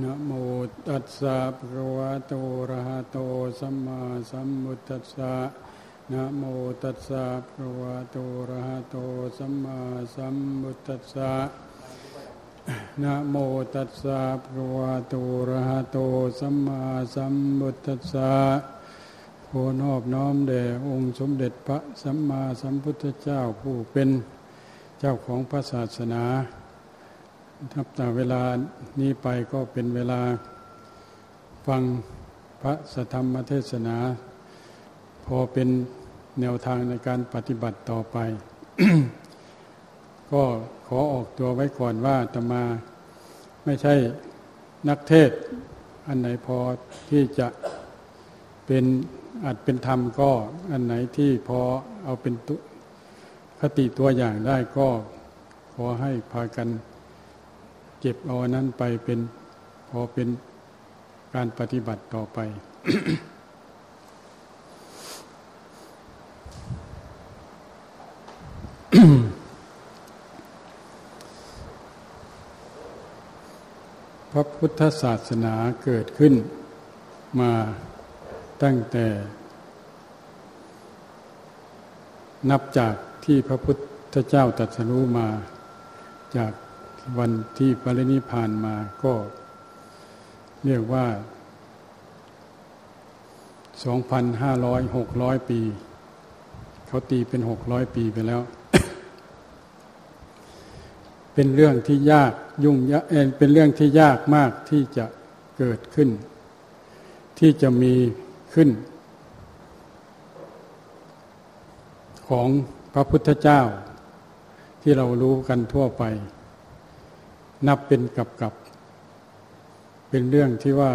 นะโมตัสสะภะคะวะโตอะระหะโตสัมมาสัมพุทธัสสะนะโมตัสสะภะคะวะโตอะระหะโตสัมมาสัมพุทธัสสะนะโมตัสสะภะคะวะโตอะระหะโตสัมมาสัมพุทธัสสะขอนอบน้อมแด่องค์สมเด็จพระสัมมาสัมพุทธเจ้าผู้เป็นเจ้าของพระศาสนา ทับแต่เวลานี้ไปก็เป็นเวลาฟังพระสธรรมเทศนา พอเป็นแนวทางในการปฏิบัติต่อไป ก็ขอออกตัวไว้ก่อนว่าตมาไม่ใช่นักเทศ อันไหนพอที่จะเป็นอาจเป็นธรรมก็อันไหนที่พอเอาเป็นคติตัวอย่างได้ก็ขอให้พากัน เก็บเอานั้นไปเป็นพอเป็นการปฏิบัติต่อไป พระพุทธศาสนาเกิดขึ้นมาตั้งแต่ นับจากที่พระพุทธเจ้าตรัสรู้มาจาก วันที่ปรินิพานมาก็ เรียกว่า2,500 600ปี เขาตีเป็น600ปีไปแล้ว เป็นเรื่องที่ยากยุ่งยากเป็นเรื่องที่ยากมากที่จะเกิดขึ้น ที่จะมีขึ้น ของพระพุทธเจ้าที่เรารู้กันทั่วไป นับเป็นกับกับเป็นเรื่องที่ว่า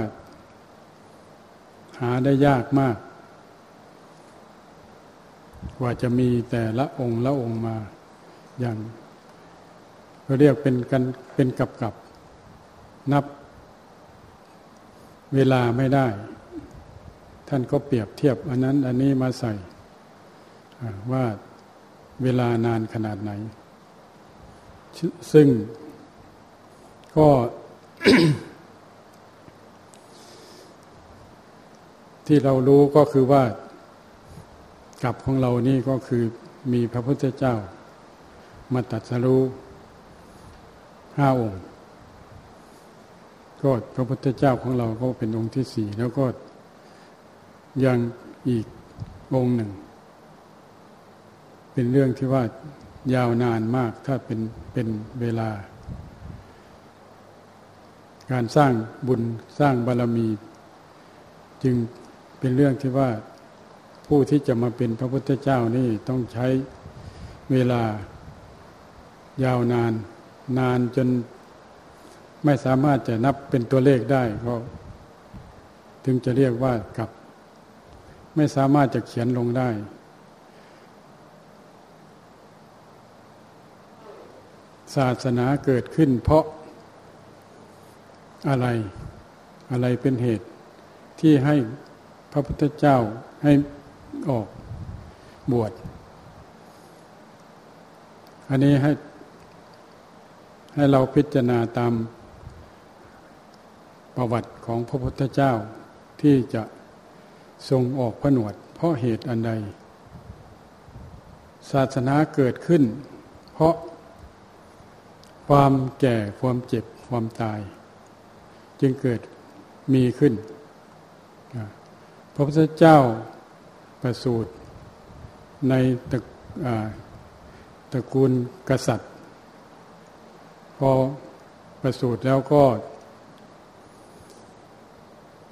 หาได้ยากมาก กว่าจะมีแต่ละองค์ละองค์มา อย่างเราเรียกเป็นกันเป็นกับกับ นับเวลาไม่ได้ ท่านก็เปรียบเทียบ อันนั้น อันนี้มาใส่ว่าเวลานานขนาดไหน ซึ่ง ก็ที่เรารู้ก็คือว่ากับของเรานี่ก็คือมีพระพุทธเจ้า มาตัดสรู้ห้าองค์ก็พระพุทธเจ้าของเราก็เป็นองค์ที่สี่แล้วก็ยังอีกองค์หนึ่ง เป็นเรื่องที่ว่ายาวนานมากถ้าเป็นเป็นเวลา การสร้างบุญสร้างบารรมี จึงเป็นเรื่องที่ว่าผู้ที่จะมาเป็นพระพุทธเจ้านี่ต้องใช้เวลายาวนาน นานจนไม่สามารถจะนับเป็นตัวเลขได้ก็ถึงจะเรียกว่ากับ ไม่สามารถจะเขียนลงได้ ศาสนาเกิดขึ้นเพราะ อะไร อะไรเป็นเหตุที่ให้พระพุทธเจ้าให้ออกบวช อันนี้ให้ ให้เราพิจารณาตามประวัติของพระพุทธเจ้าที่จะทรงออกผนวด เพราะเหตุอันใด ศาสนาเกิดขึ้น เพราะความแก่ความเจ็บความตาย จึงเกิดมีขึ้น พระพุทธเจ้าประสูติในตระตระกูลกษัตริย์ พอประสูติแล้วก็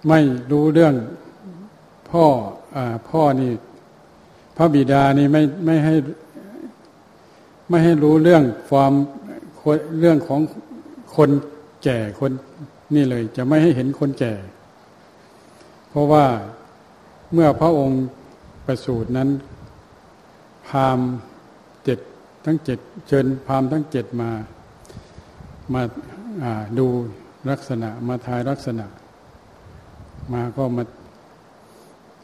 ไม่รู้เรื่องพ่ออพ่อนี่ พระบิดานี่ไม่ไม่ให้ไม่ให้รู้เรื่องความเรื่องของคนแก่คน นี่เลยจะไม่ให้เห็นคนแก่ เพราะว่าเมื่อพระองค์ประสูตินั้น พามเจ็ดทั้งเจ็ดเชิญพามทั้งเจ็ดมามาดูลักษณะมาทายลักษณะ มาก็มา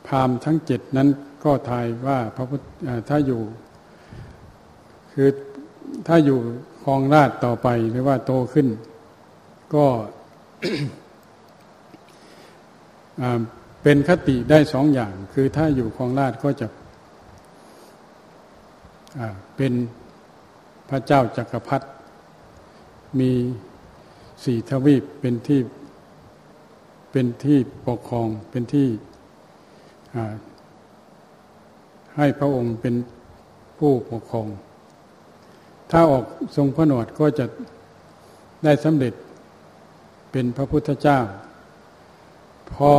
พามทั้งเจ็ดนั้นก็ทายว่าพระพุทธถ้าอยู่ คือถ้าอยู่คลองราชต่อไปหรือว่าโตขึ้น ก็ เป็นคติได้สองอย่าง คือถ้าอยู่คลองราชก็จะเป็นพระเจ้าจักรพรรดิมีสี่ทวีปเป็นที่เป็นที่ปกครองเป็นที่ให้พระองค์เป็นผู้ปกครอง ถ้าออกทรงพระนวดก็จะได้สำเร็จ เป็นพระพุทธเจ้า พอ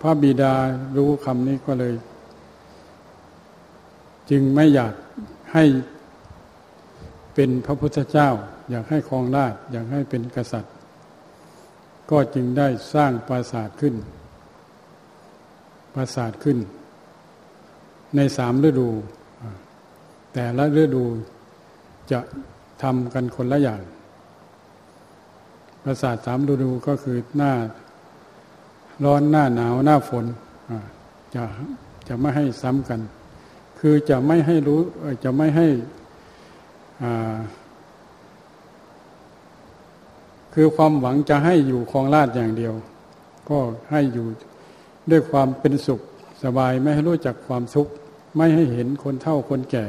พระบิดารู้คำนี้ก็เลย จึงไม่อยากให้เป็นพระพุทธเจ้า อยากให้ครองราชอยากให้เป็นกษัตริย์ ก็จึงได้สร้างปราสาทขึ้น ปราสาทขึ้น ในสามฤดู แต่ละฤดูจะทำกันคนละอย่าง ปราสาทสามฤดูก็คือหน้าร้อนหน้าหนาวหน้าฝนจะจะไม่ให้ซ้ำกัน คือจะไม่ให้รู้จะไม่ให้คือความหวังจะให้อยู่คลองลาดอย่างเดียว ก็ให้อยู่ด้วยความเป็นสุขสบายไม่ให้รู้จักความทุกข์ไม่ให้เห็นคนเฒ่าคนแก่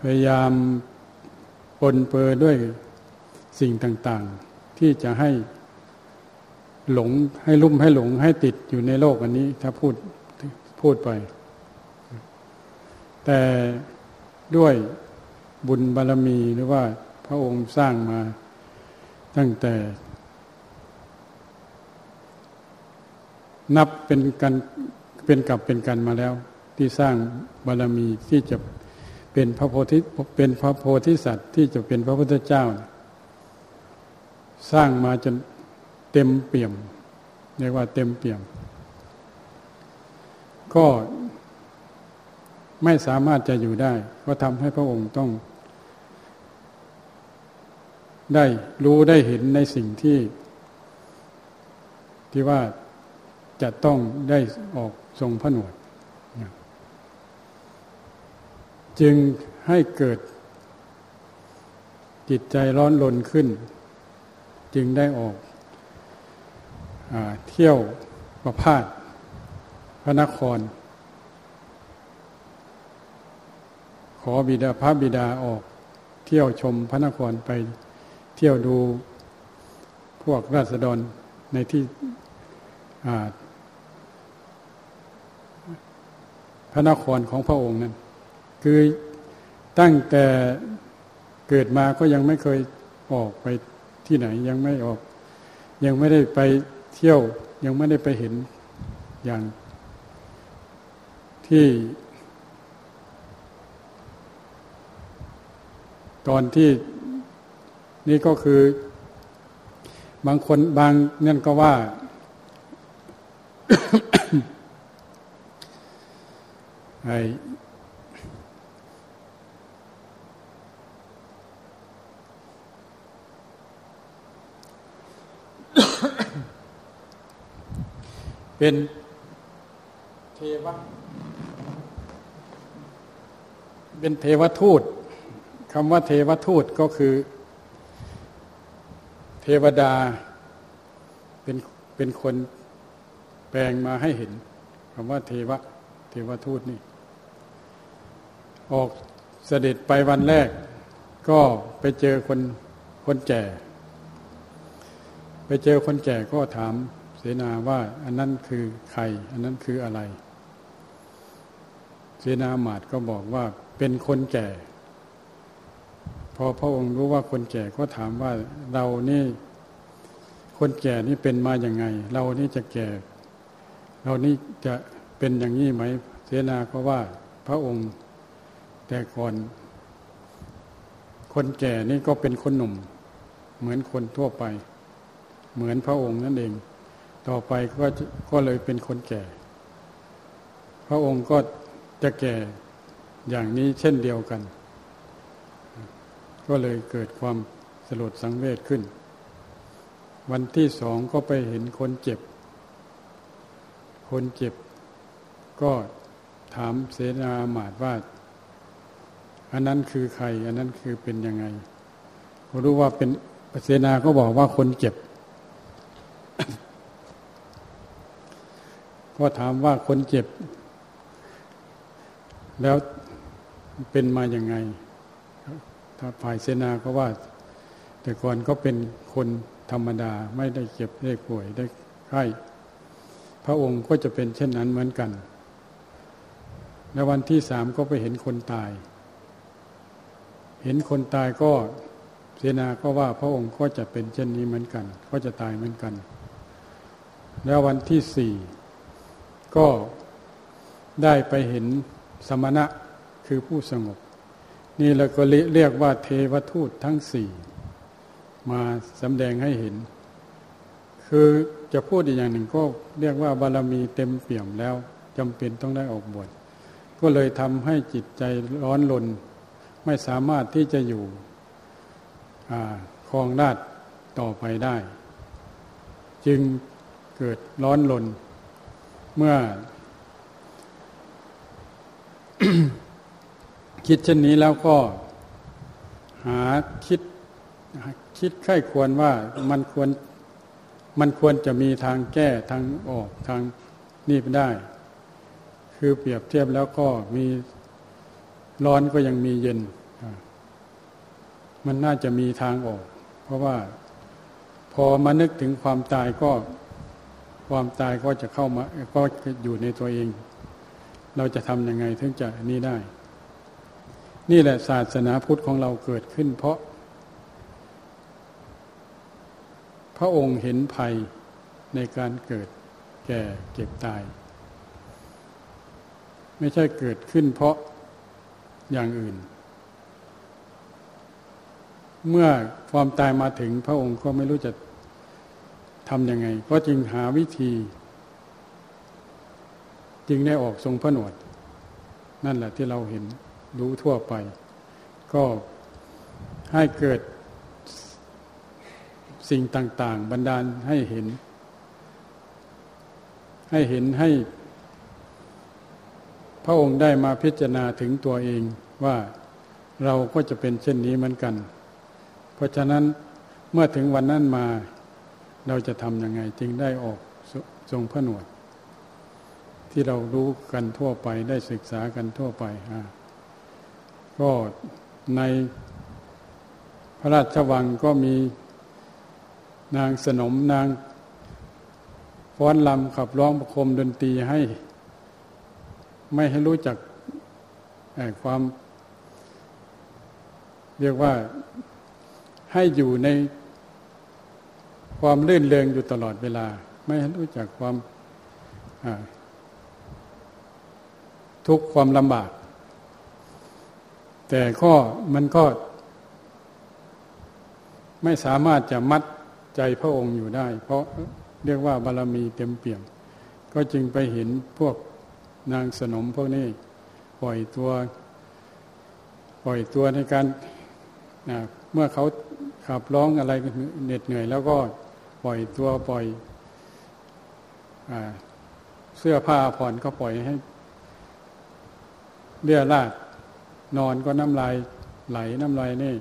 พยายามปนเปื้อด้วย สิ่งต่างๆ ที่จะให้หลงให้ลุ่มให้หลงให้ติดอยู่ในโลกอันนี้ ถ้าพูดพูดไป แต่ด้วยบุญบารรมีหรือว่าพระองค์สร้างมาตั้งแต่ นับเป็นกันเป็นกับเป็นกันมาแล้ว ที่สร้างบารรมีที่จะเป็นพระโพธิเป็นพระโพธิสัตว์ ที่จะเป็นพระพุทธเจ้า สร้างมาจนเต็มเปี่ยม เรียกว่าเต็มเปี่ยม ก็ไม่สามารถจะอยู่ได้ ก็ทำให้พระองค์ต้อง ได้รู้ได้เห็นในสิ่งที่ ที่ว่าจะต้องได้ออกทรงผนวดจึงให้เกิดจิตใจร้อนรนขึ้น จึงได้ออกอเที่ยวประพาสพระนคร ขอบิดาพระบิดาออก เที่ยวชมพระนครไปเที่ยวดูพวกราษฎรในที่พระนครของพระองค์นั้น คือตั้งแต่เกิดมาก็ยังไม่เคยออกไป ที่ไหนยังไม่ออก ยังไม่ได้ไปเที่ยว ยังไม่ได้ไปเห็นอย่างที่ ตอนที่นี่ก็คือบางคนบางนั่นก็ว่า ไอ เป็นเทวะเป็นเทวทูตคำว่าเทวทูตก็คือ เทวดาเป็นเป็นคนแปลงมาให้เห็นคำว่าเทวะ เทวทูตนี่ ออกเสด็จไปวันแรก ก็ไปเจอคนคนแก่ ไปเจอคนแก่ก็ถาม เสนาว่าอันนั้นคือใคร อันนั้นคืออะไร เสนาหมาดก็บอกว่าเป็นคนแก่ พอพระองค์รู้ว่าคนแก่ก็ถามว่าเรานี่คนแก่นี่เป็นมาอย่างไง เรานี่จะแก่ เรานี่จะเป็นอย่างนี้ไหม เสนาก็ว่าพระองค์แต่ก่อนคนแก่นี่ก็เป็นคนหนุ่ม เหมือนคนทั่วไป เหมือนพระองค์นั่นเอง ต่อไปก็ก็เลยเป็นคนแก่ พระองค์ก็จะแก่อย่างนี้เช่นเดียวกัน ก็เลยเกิดความสลดสังเวชขึ้น วันที่สองก็ไปเห็นคนเจ็บ คนเจ็บ ก็ถามเสนาหมาดว่า อันนั้นคือใคร อันนั้นคือเป็นยังไงรู้ว่าเป็นเสนาก็บอกว่าคนเจ็บ ก็ถามว่าคนเจ็บ แล้วเป็นมาอย่างไง ถ้าฝ่ายเสนาก็ว่า แต่ก่อนก็เป็นคนธรรมดาไม่ได้เจ็บได้ป่วยได้ไข้พระองค์ก็จะเป็นเช่นนั้นเหมือนกัน แล้ววันที่สามก็ไปเห็นคนตาย เห็นคนตายก็เสนาก็ว่าพระองค์ก็จะเป็นเช่นนี้เหมือนกัน ก็จะตายเหมือนกัน แล้ววันที่สี่ ก็ได้ไปเห็นสมณะคือผู้สงบ นี่เราก็เรียกว่าเทวทูตทั้งสี่มาสำแดงให้เห็น คือจะพูดอีกอย่างหนึ่งก็เรียกว่าบารมีเต็มเปี่ยมแล้วจำเป็นต้องได้ออกบวชก็เลยทำให้จิตใจร้อนลน ไม่สามารถที่จะอยู่คลองราดต่อไปได้ จึงเกิดร้อนลน เมื่อ คิดเช่นนี้แล้วก็ หาคิด คิดไข้ควรว่ามันควร มันควรจะมีทางแก้ทางออกทางนี่ไปได้ คือเปรียบเทียบแล้วก็มีร้อนก็ยังมีเย็น มันน่าจะมีทางออก เพราะว่าพอมานึกถึงความตายก็ ความตายก็จะเข้ามาก็อยู่ในตัวเอง เราจะทำยังไงถึงจะนี่ได้ นี่แหละศาสนาพุทธของเราเกิดขึ้น เพราะ พระองค์เห็นภัยในการเกิดแก่เก็บตาย ไม่ใช่เกิดขึ้นเพราะอย่างอื่น เมื่อความตายมาถึงพระองค์ก็ไม่รู้จะ ทำยังไง ก็จึงหาวิธี จึงได้ออกทรงพระหนวด นั่นแหละที่เราเห็นรู้ทั่วไป ก็ให้เกิดสิ่งต่าง ๆ บันดาลให้เห็น ให้เห็นให้ พระองค์ได้มาพิจารณาถึงตัวเองว่าเราก็จะเป็นเช่นนี้เหมือนกัน เพราะฉะนั้นเมื่อถึงวันนั้นมา เราจะทำยังไงจึงได้ออกทรงพระหนวด ที่เรารู้กันทั่วไปได้ศึกษากันทั่วไปก็ในพระราชวังก็มีนางสนมนางฟ้อนลำขับร้องประคมดนตรีให้ ไม่ให้รู้จักความ เรียกว่าให้อยู่ใน ความลื่นเลงอยู่ตลอดเวลา ไม่รู้จักความทุกข์ความลำบาก แต่ก็มันก็ ไม่สามารถจะมัดใจพระองค์อยู่ได้ เพราะเรียกว่าบารรมีเต็มเปี่ยม ก็จึงไปเห็นพวกนางสนมพวกนี้ปล่อยตัว ปล่อยตัวในการเมื่อเขาขับร้องอะไรเหน็ดเหนื่อยแล้วก็ ปล่อยตัวปล่อยอเสื้อผ้าผ่อนก็ปล่อยให้เลือลาดนอนก็น้ำลายไหลน้ำลายนี่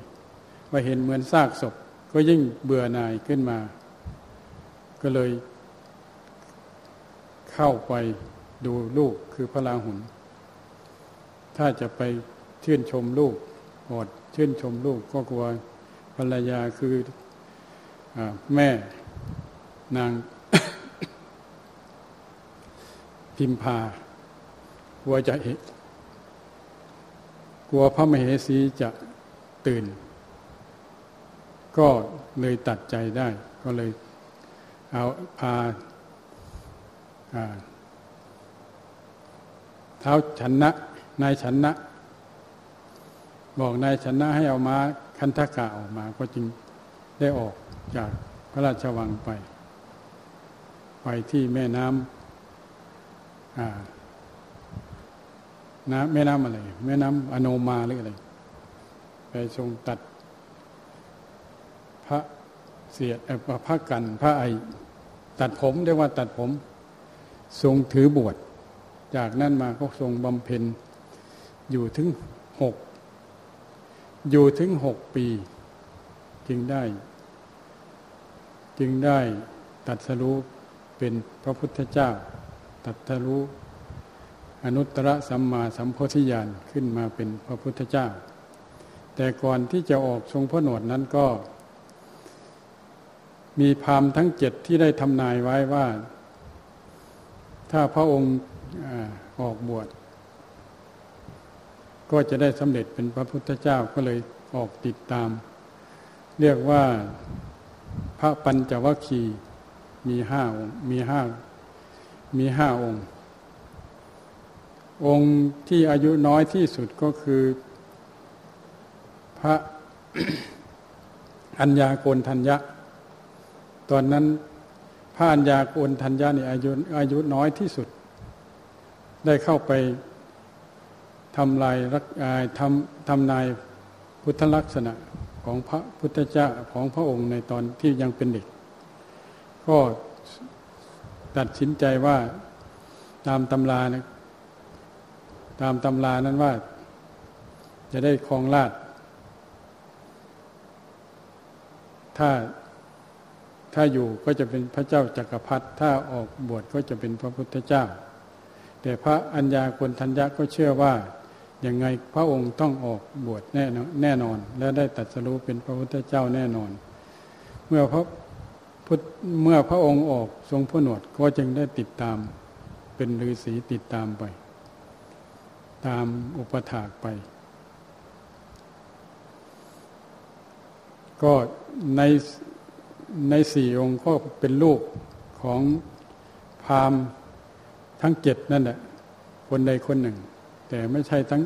ไปเห็นเหมือนซากศพ ก็ยิ่งเบื่อหน่ายขึ้นมา ก็เลยเข้าไปดูลูกคือพระราหุลถ้าจะไปชื่นชมลูกอดชื่นชมลูกก็กลัวภรรยาคืออแม่ นางพิมพากลัวจะกลัวพระมเหสีจะตื่น ก็เลยตัดใจได้ ก็เลยเอาพาเท้าชนะ นายชนะ บอกนายชนะให้เอามาคันทกะออกมา ก็จึงได้ออกจากพระราชวังไป ไปที่แม่น้ำน้ำแม่น้ำอะไร แม่น้ำอโนมาหรืออะไร ไปทรงตัด พระเสียดพระกัน พระไอตัดผมเรียกว่าตัดผม ทรงถือบวชจากนั้นมาก็ทรงบำเพ็ญอยู่ถึงหกอยู่ถึงหกปี จึงได้ จึงได้ตัดสรุป เป็นพระพุทธเจ้า ตัทรู้อนุตตรสัมมาสัมโพธิญาณขึ้นมาเป็นพระพุทธเจ้า แต่ก่อนที่จะออกทรงพระโนดนั้นก็ มีพามทั้งเจ็ดที่ได้ทำนายไว้ว่า ถ้าพระองค์ออกบวชก็จะได้สำเร็จเป็นพระพุทธเจ้าก็เลยออกติดตาม เรียกว่าพระปัญจวัคคี มีห้าองค์ มีห้ามีห้าองค์ องค์ที่อายุน้อยที่สุดก็คือ พระอัญญาโกนทัญญะ ตอนนั้นพระอัญญาโกนทัญญะนี่อายุอายุน้อยที่สุด ได้เข้าไปทำลายรักทำทำนายพุทธลักษณะของพระพุทธเจ้าของพระองค์ในตอนที่ยังเป็นเด็ก ก็ตัดสินใจว่าตามตำรานะตามตำรานั้นว่า จะได้ครองราชถ้าถ้าอยู่ก็จะเป็นพระเจ้าจากักรพรรดิถ้าออกบวชก็จะเป็นพระพุทธเจ้า แต่พระอัญญาคนทัญญะก็เชื่อว่าอย่างไงพระองค์ต้องออกบวชแน่นอนแน่นอน และได้ตัดสรู้เป็นพระพุทธเจ้าแน่นอน เมื่อพระ เมื่อพระองค์ออกทรงพระหนวดก็จึงได้ติดตามเป็นฤาษีติดตามไป ตามอุปถากไป ก็ในในสี่องค์ก็เป็นลูกของพามทั้งเจ็ดนั่นแหละคนใดคนหนึ่ง แต่ไม่ใช่ทั้ง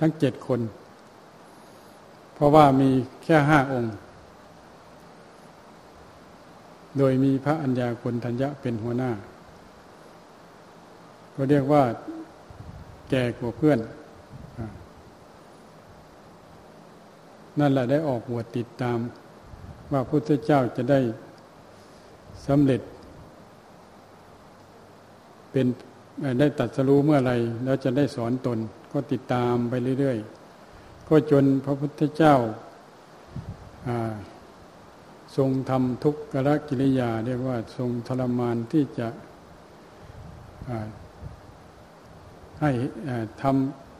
ทั้งเจ็ดคน เพราะว่ามีแค่ห้าองค์ โดยมีพระอัญญาคนทัญญะเป็นหัวหน้าก็เรียกว่าแก่กว่าเพื่อน นั่นแหละได้ออกบวชติดตาม ว่าพุทธเจ้าจะได้สำเร็จ เป็นได้ตัดสรู้เมื่อไรแล้วจะได้สอนตนก็ติดตามไปเรื่อย ๆ ก็จนพระพุทธเจ้า ทรงทำทุกขละกิริยา เรียกว่าทรงทรมานที่จะให้ท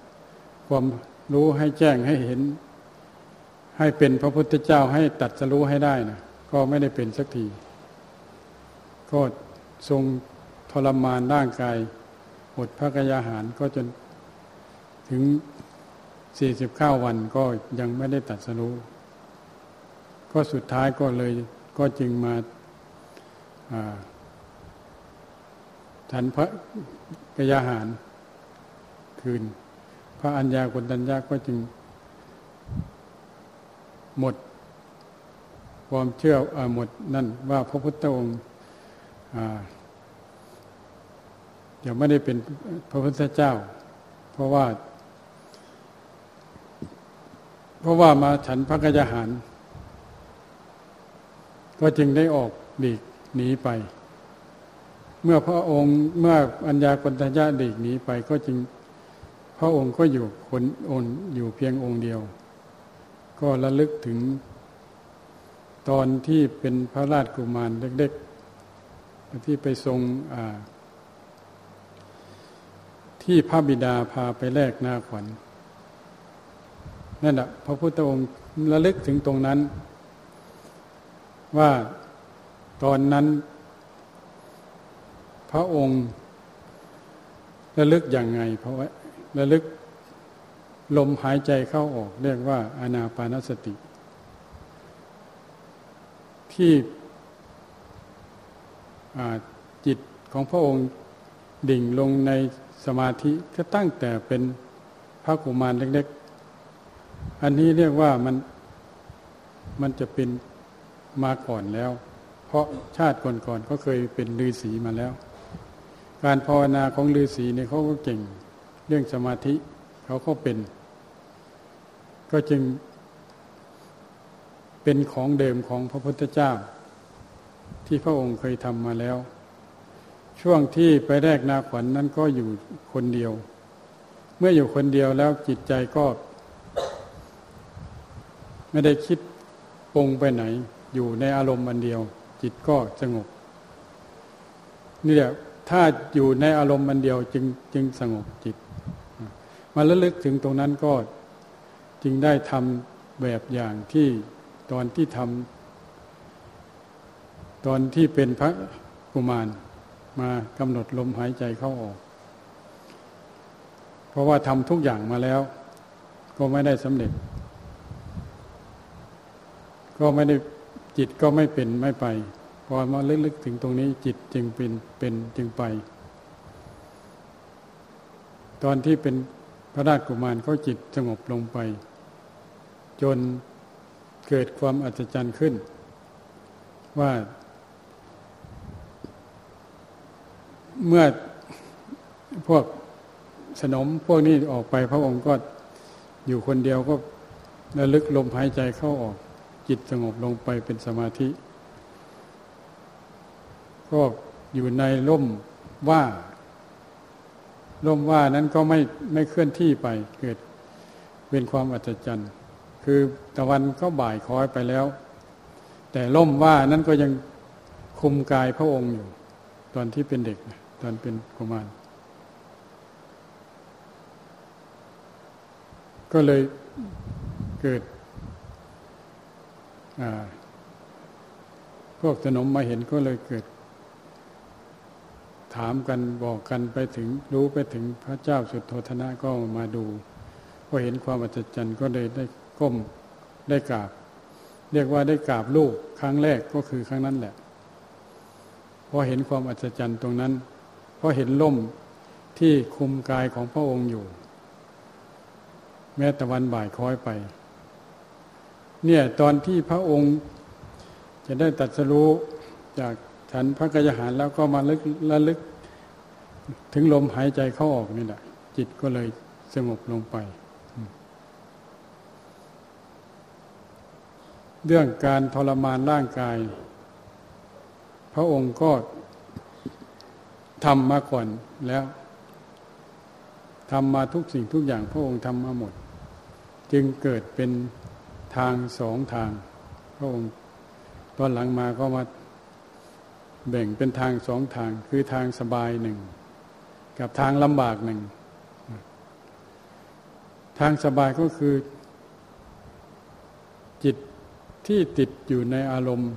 ำความรู้ให้แจ้งให้เห็น ให้เป็นพระพุทธเจ้าให้ตัดสรู้ให้ได้นะก็ไม่ได้เป็นสักทีก็ทรงทรมานร่างกายอดพระกยาหารก็จนถึงสี่สิบข้าวันก็ยังไม่ได้ตัดสรู้ ก็สุดท้ายก็เลยก็จึงมาฉันพระกยาหารคืน พระอัญญาคนตัญญาก็จึงหมดความเชื่ออหมดนั่นว่าพระพุทธองค์ยังไม่ได้เป็นพระพุทธเจ้า เพราะว่า เพราะว่ามาฉันพระกยาหาร ก็จึงได้ออกดีกหนีไป เมื่อพระองค์เมื่ออัญญาปัญญาดีกหนีไปก็จึงพระองค์ก็อยู่คนอนอยู่เพียงองค์เดียว ก็ระลึกถึงตอนที่เป็นพระราชกุมารเล็กๆ ที่ไปทรงที่พระบิดาพาไปแลกนาขวัญนั่นแหละพระพุทธองค์ระลึกถึงตรงนั้น ว่าตอนนั้น พระองค์ระลึกอย่างไงเพราะว่าระลึกลมหายใจเข้าออกเรียกว่าอานาปานสติ ที่จิตของพระองค์ดิ่งลงในสมาธิก็ตั้งแต่เป็นพระกุมารเล็ก ๆ อันนี้เรียกว่ามันมันจะเป็น มาก่อนแล้ว เพราะชาติก่อนๆก็เคยเป็นฤาษีมาแล้ว การภาวนาของฤาษีเนี่ยเขาก็เก่ง เรื่องสมาธิเขาก็เป็น ก็จึงเป็นของเดิมของพระพุทธเจ้า ที่พระองค์เคยทำมาแล้ว ช่วงที่ไปแรกนาขวัญนนั้นก็อยู่คนเดียว เมื่ออยู่คนเดียวแล้วจิตใจก็ ไม่ได้คิดปงไปไหน อยู่ในอารมณ์อันเดียว จิตก็สงบนี่แหละถ้าอยู่ในอารมณ์มันเดียวจึงจึงสงบจิต มาระลึกถึงตรงนั้นก็จึงได้ทำแบบอย่างที่ตอนที่ทำตอนที่เป็นพระกุมารมากำหนดลมหายใจเข้าออก เพราะว่าทำทุกอย่างมาแล้ว ก็ไม่ได้สำเร็จ ก็ไม่ได้ จิตก็ไม่เป็นไม่ไปพอมาลึกๆถึงตรงนี้จิตจึงเป็นเป็นจึงไป ตอนที่เป็นพระราชกุมารเขาจิตสงบลงไป จนเกิดความอัศจรรย์ขึ้น ว่าเมื่อพวกสนมพวกนี้ออกไปพระองค์ก็อยู่คนเดียวก็ระลึกลมหายใจเข้าออก จิตสงบลงไปเป็นสมาธิ ก็อยู่ในร่มว่าร่มว่านั้นก็ไม่ไม่เคลื่อนที่ไปเกิดเป็นความอัศจรรย์ คือตะวันก็บ่ายคอยไปแล้ว แต่ร่มว่านั้นก็ยังคุมกายพระองค์อยู่ ตอนที่เป็นเด็กตอนเป็นกุมารก็เลยเกิด พวกสนมมาเห็นก็เลยเกิด ถามกันบอกกันไปถึงรู้ไปถึงพระเจ้าสุดโทธนะก็มาดูพอเห็นความอัศจรรย์ก็เลยได้ก้มได้กราบ เรียกว่าได้กราบลูกครั้งแรกก็คือครั้งนั้นแหละพอเห็นความอัศจรรย์ตรงนั้นพราะเห็นล่มที่คุมกายของพระองค์อยู่ แม้ตะวันบ่ายคล้อยไป เนี่ยตอนที่พระองค์จะได้ตัดสรู้จากฉันพระกยาหารแล้วก็มาลึกระลึก ถึงลมหายใจเข้าออกนี่แหละจิตก็เลยสงบลงไป เรื่องการทรมานร่างกาย พระองค์ก็ทำมาก่อนแล้วทำมาทุกสิ่งทุกอย่างพระองค์ทำมาหมด จึงเกิดเป็น ทางสองทางพระองค์ตอนหลังมาก็มาแบ่งเป็นทางสองทาง คือทางสบายหนึ่ง กับทางลำบากหนึ่ง ทางสบายก็คือ จิตที่ติดอยู่ในอารมณ์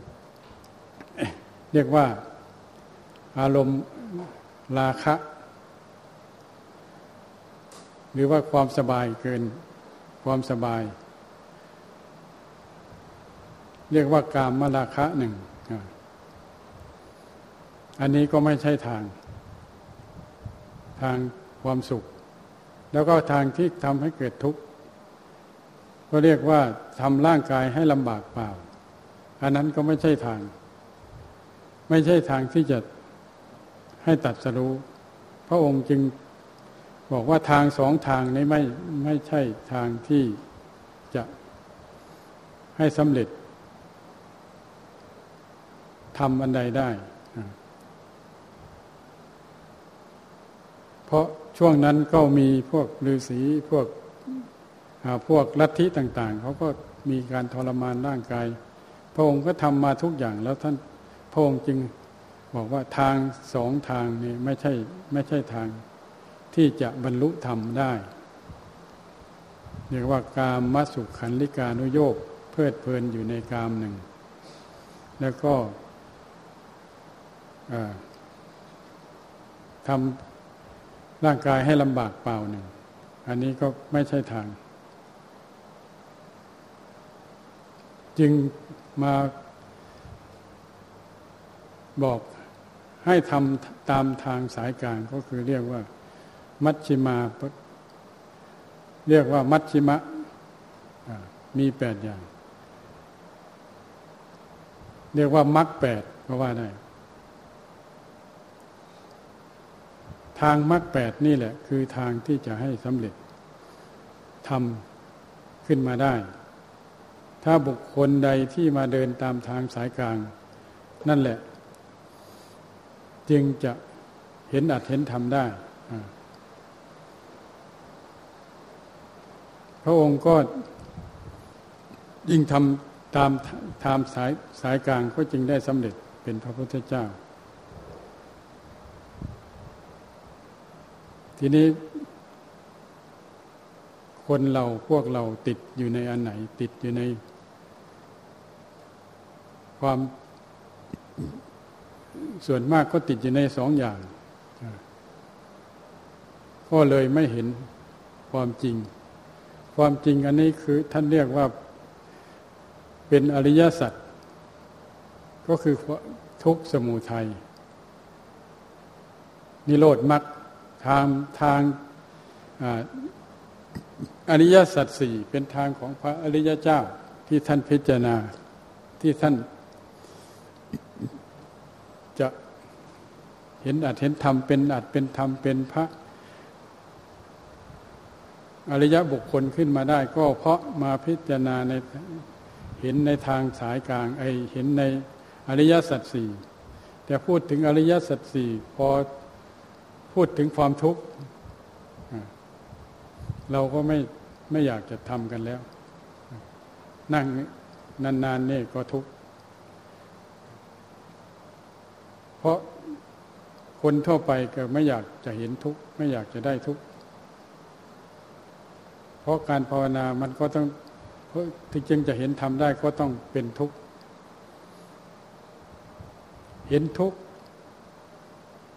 เรียกว่าอารมณ์ราคะ หรือว่าความสบายเกินความสบาย เรียกว่ากามมราคะหนึ่ง อันนี้ก็ไม่ใช่ทาง ทางความสุข แล้วก็ทางที่ทำให้เกิดทุกข์ ก็เรียกว่าทำร่างกายให้ลำบากเปล่า อันนั้นก็ไม่ใช่ทาง ไม่ใช่ทางที่จะให้ตัดสรู้ พระองค์จึงบอกว่าทางสองทางนี้ไม่ไม่ใช่ทางที่จะให้สำเร็จ ทำอันใดได้ เพราะช่วงนั้นก็มีพวกฤาษีพวกพวกลัทธิต่าง ๆ เขาก็มีการทรมานร่างกาย พระองค์ก็ทำมาทุกอย่างแล้วท่านพระองค์จึงบอกว่าทางสองทางนี้ไม่ใช่ไม่ใช่ทางที่จะบรรลุธรรมได้เรียกว่ากามมัสุขันลิกานุโยกเพลิดเพลินอยู่ในกามหนึ่ง แล้วก็ ทำร่างกายให้ลำบากเปล่าหนึ่ง อันนี้ก็ไม่ใช่ทาง จึงมาบอกให้ทำตามทางสายกลางก็คือเรียกว่า มัชชิมา เรียกว่ามัชชิมะมีแปดอย่าง เรียกว่ามักแปดก็ว่าได้ ทางมักแปดนี่แหละ คือทางที่จะให้สำเร็จทำขึ้นมาได้ ถ้าบุคคลใดที่มาเดินตามทางสายกลาง นั่นแหละ จึงจะเห็นอัดเห็นทำได้ พระองค์ก็ยิ่งทำตามตามสายสายกลางก็จึงได้สำเร็จเป็นพระพุทธเจ้า ทีนี้ คนเราพวกเราติดอยู่ในอันไหน ติดอยู่ใน ความส่วนมากก็ติดอยู่ในสองอย่าง ก็เลยไม่เห็นความจริง ความจริงอันนี้คือท่านเรียกว่าเป็นอริยสัจก็คือทุกสมุทัยนิโรธมรรค ทางทางอริยสัจสี่เป็นทางของพระอริยเจ้าที่ท่านพิจารณาที่ท่านจะเห็นอัดเห็นธรรมเป็นอัดเป็นธรรมเป็นพระอริยบุคคลขึ้นมาได้ ก็เพราะมาพิจารณาในเห็นในทางสายกลางไอเห็นในอริยสัจสี่แต่พูดถึงอริยสัจสี่พอ พูดถึงความทุกข์เราก็ไม่ไม่อยากจะทำกันแล้ว นั่งนานๆนี่ก็ทุกข์เพราะคนทั่วไปก็ไม่อยากจะเห็นทุกข์ไม่อยากจะได้ทุกข์เพราะการภาวนามันก็ต้องที่จึงจะเห็นทำได้ก็ต้องเป็นทุกข์ เห็นทุกข์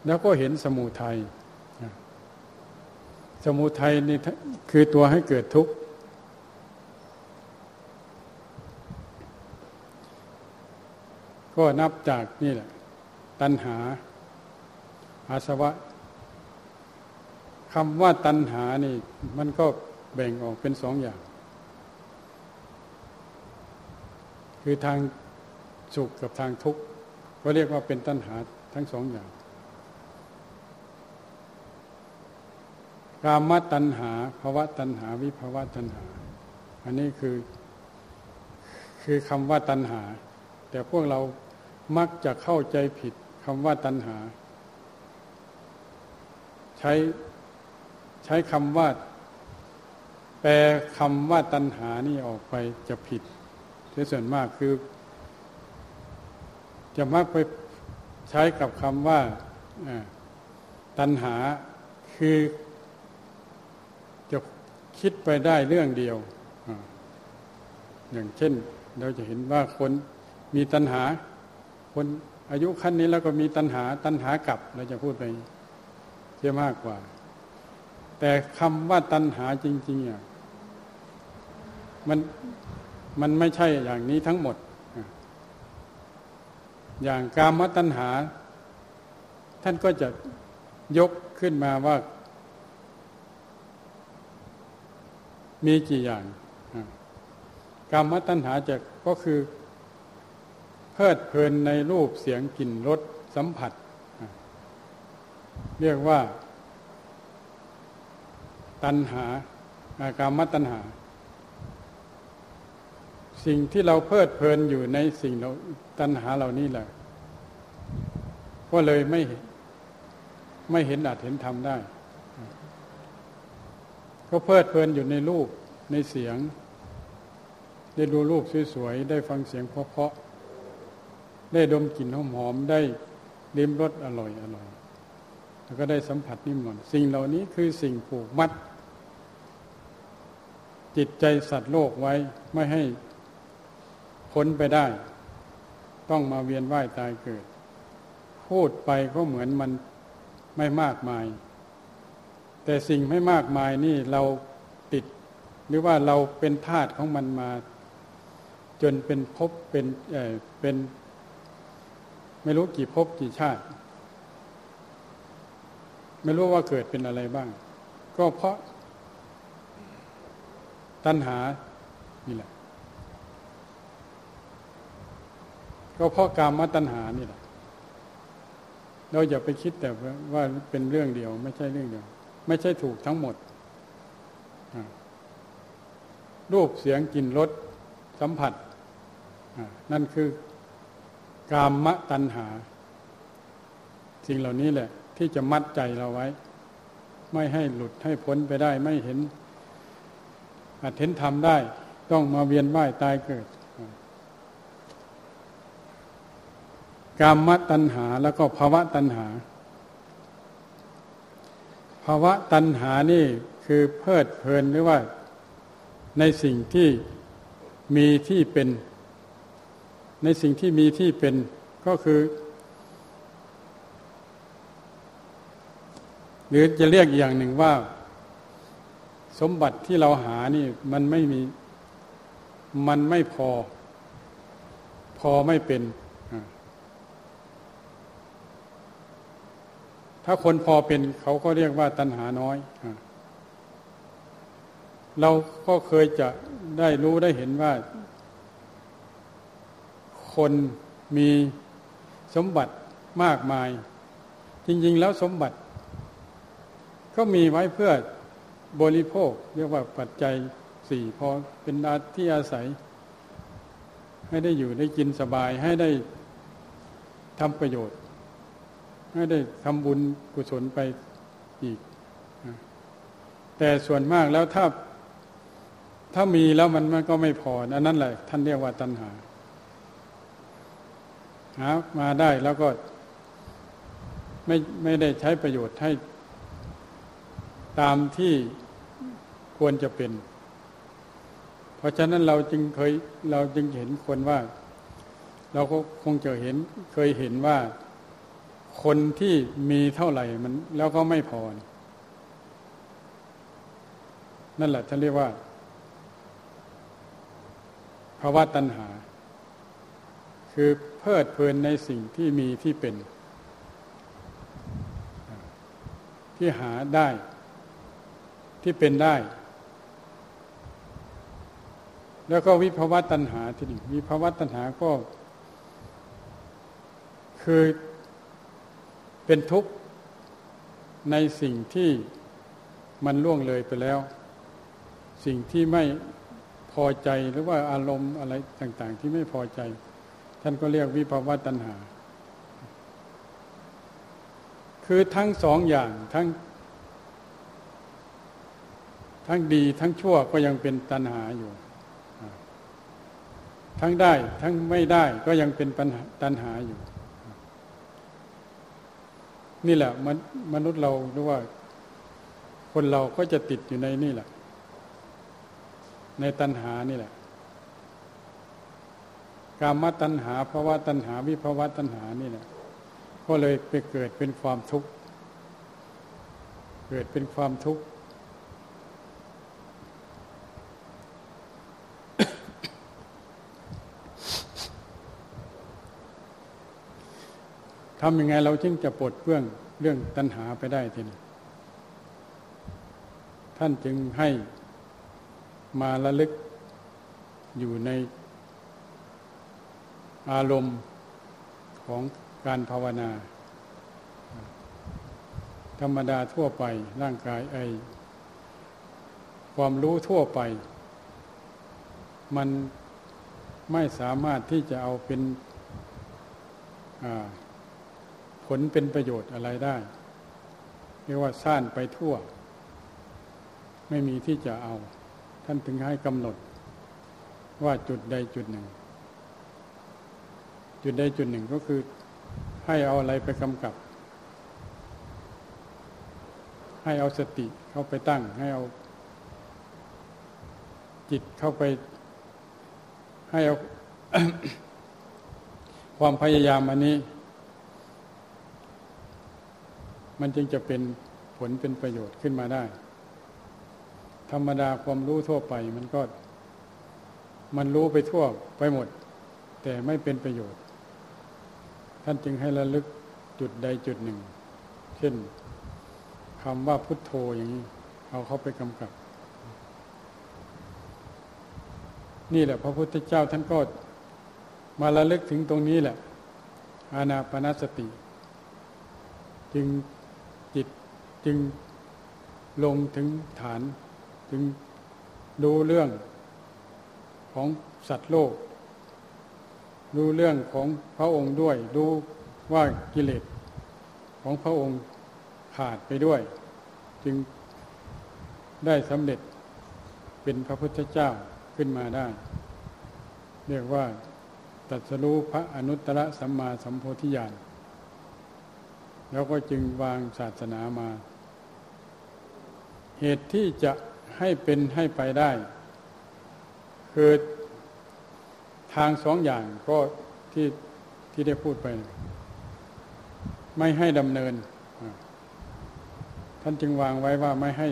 แล้วก็เห็นสมุทัยสมุทัยนี่คือตัวให้เกิดทุกข์ก็นับจากนี่แหละ ตัณหา อาสวะคำว่าตัณหานี่ มันก็แบ่งออกเป็นสองอย่าง คือทางสุขกับทางทุกข์ก็เรียกว่าเป็นตัณหาทั้งสองอย่าง กามตัณหาภาวะตัณหา วิภาวะตัณหา อันนี้คือคือคำว่าตัณหา แต่พวกเรามักจะเข้าใจผิดคำว่าตัณหา ใช้ใช้คำว่า แปลคำว่าตัณหานี่ออกไปจะผิดที่ส่วนมากคือ จะมักไปใช้กับคำว่าตัณหาคือ คิดไปได้เรื่องเดียว อย่างเช่น เราจะเห็นว่าคนมีตัณหา คนอายุขั้นนี้แล้วก็มีตัณหา ตัณหากลับเราจะพูดไปเยอะมากกว่า แต่คำว่าตัณหาจริงๆอะมันมันไม่ใช่อย่างนี้ทั้งหมด อย่างกามตัณหา ท่านก็จะยกขึ้นมาว่า มีกี่อย่างกามตัณหาจะก็คือ เพลิดเพลินในรูปเสียงกลิ่นรสสัมผัส เรียกว่า ตัณหากามตัณหา สิ่งที่เราเพลิดเพลินอยู่ในสิ่งเราตัณหาเหล่านี้แหละก็เลยไม่ไม่เห็นอาจเห็นทำได้ ก็เพลิดเพลินอยู่ในรูปในเสียง ได้ดูรูปสวยๆ ได้ฟังเสียงเพราะๆ ได้ดมกลิ่นหอมๆ ได้ลิ้มรสอร่อยอร่อย แล้วก็ได้สัมผัสนิ่มนวลสิ่งเหล่านี้คือสิ่งผูกมัด จิตใจสัตว์โลกไว้ไม่ให้พ้นไปได้ ต้องมาเวียนว่ายตายเกิด พูดไปก็เหมือนมันไม่มากมาย แต่สิ่งไม่มากมายนี่เราติด หรือว่าเราเป็นทาสของมันมา จนเป็นภพเป็นเออเป็น ไม่รู้กี่ภพกี่ชาติ ไม่รู้ว่าเกิดเป็นอะไรบ้าง ก็เพราะตัณหานี่แหละก็เพราะกามตัณหานี่แหละ เราอย่าไปคิดแต่ว่าเป็นเรื่องเดียว ไม่ใช่เรื่องเดียว ไม่ใช่ถูกทั้งหมด รูปเสียงกลิ่นรสสัมผัส นั่นคือกามตัณหา สิ่งเหล่านี้แหละ ที่จะมัดใจเราไว้ ไม่ให้หลุดให้พ้นไปได้ ไม่เห็นอาจเห็นทำได้ ต้องมาเวียนว่ายตายเกิดกามตัณหาแล้วก็ภาวะตัณหา ภาวะตัณหานี่คือเพลิดเพลินหรือว่าในสิ่งที่มีที่เป็น ในสิ่งที่มีที่เป็นก็คือ หรือจะเรียกอย่างหนึ่งว่า สมบัติที่เราหานี่ มันไม่มี มันไม่พอ พอไม่เป็น ถ้าคนพอเป็นเขาก็เรียกว่าตัณหาน้อย เราก็เคยจะได้รู้ได้เห็นว่า คนมีสมบัติมากมาย จริง ๆ แล้วสมบัติ ก็มีไว้เพื่อบริโภค เรียกว่าปัจจัยสี่พอเป็นอาที่อาศัย ให้ได้อยู่ได้กินสบายให้ได้ทำประโยชน์ ให้ได้ทำบุญกุศลไปอีก แต่ส่วนมากแล้วถ้า ถ้ามีแล้วมันมันก็ไม่พอ อันนั้นแหละท่านเรียกว่าตัณหาหามาได้แล้วก็ไม่ไม่ได้ใช้ประโยชน์ให้ตามที่ควรจะเป็น เพราะฉะนั้นเราจึงเคยเราจึงเห็นคนว่า เราก็คงจะเห็นเคยเห็นว่า คนที่มีเท่าไหร่มันแล้วก็ไม่พอ นั่นแหละท่านเรียกว่าภาวะตัณหา คือเพลิดเพลินในสิ่งที่มีที่เป็น ที่หาได้ ที่เป็นได้ แล้วก็วิภาวะตัณหาที่หนึ่งวิภาวะตัณหาก็ คือ เป็นทุกข์ในสิ่งที่มันล่วงเลยไปแล้ว สิ่งที่ไม่พอใจหรือว่าอารมณ์อะไรต่าง ๆ ที่ไม่พอใจ ท่านก็เรียกวิภาวะตัณหา คือทั้งสองอย่างทั้ง ทั้งดีทั้งชั่วก็ยังเป็นตัณหาอยู่ ทั้งได้ทั้งไม่ได้ก็ยังเป็นปัญหาตัณหาอยู่ นี่แหละมมนุษย์เราหรือว่า คนเราก็จะติดอยู่ในนี่แหละ ในตัณหานี่แหละกามตัณหาภาวะตัณหา วิภาวะตัณหานี่แหละก็เลยไปเกิดเป็นความทุกข์ เกิดเป็นความทุกข์ ทำยังไงเราจึงจะปลดเปื้องเรื่องตัณหาไปได้ทีนี้ท่านจึงให้มาละลึกอยู่ในอารมณ์ของการภาวนา ธรรมดาทั่วไปร่างกายไอความรู้ทั่วไป มันไม่สามารถที่จะเอาเป็น ผลเป็นประโยชน์อะไรได้เรียกว่าซ่านไปทั่ว ไม่มีที่จะเอา ท่านถึงให้กำหนด ว่าจุดใดจุดหนึ่ง จุดใดจุดหนึ่งก็คือให้เอาอะไรไปกำกับ ให้เอาสติเข้าไปตั้ง ให้เอา จิตเข้าไป ให้เอา ความพยายามอันนี้ มันจึงจะเป็นผลเป็นประโยชน์ขึ้นมาได้ ธรรมดาความรู้ทั่วไปมันก็ มันรู้ไปทั่วไปหมด แต่ไม่เป็นประโยชน์ ท่านจึงให้ระลึกจุดใดจุดหนึ่ง เช่นคำว่าพุทโธอย่างนี้ เอาเข้าไปกำกับ นี่แหละ พระพุทธเจ้าท่านก็มาระลึกถึงตรงนี้แหละอานาปนาสติ จึง จึงลงถึงฐานจึงดูเรื่องของสัตว์โลกดูเรื่องของพระองค์ด้วยดูว่ากิเลสของพระองค์ขาดไปด้วย จึงได้สำเร็จเป็นพระพุทธเจ้าขึ้นมาได้ เรียกว่าตัสรู้พระอนุตตรสัมมาสัมโพธิญาณแล้วก็จึงวางศาสนามา เหตุที่จะให้เป็นให้ไปได้ คือทางสองอย่างก็ที่ที่ได้พูดไป ไม่ให้ดำเนิน ท่านจึงวางไว้ว่าไม่ให้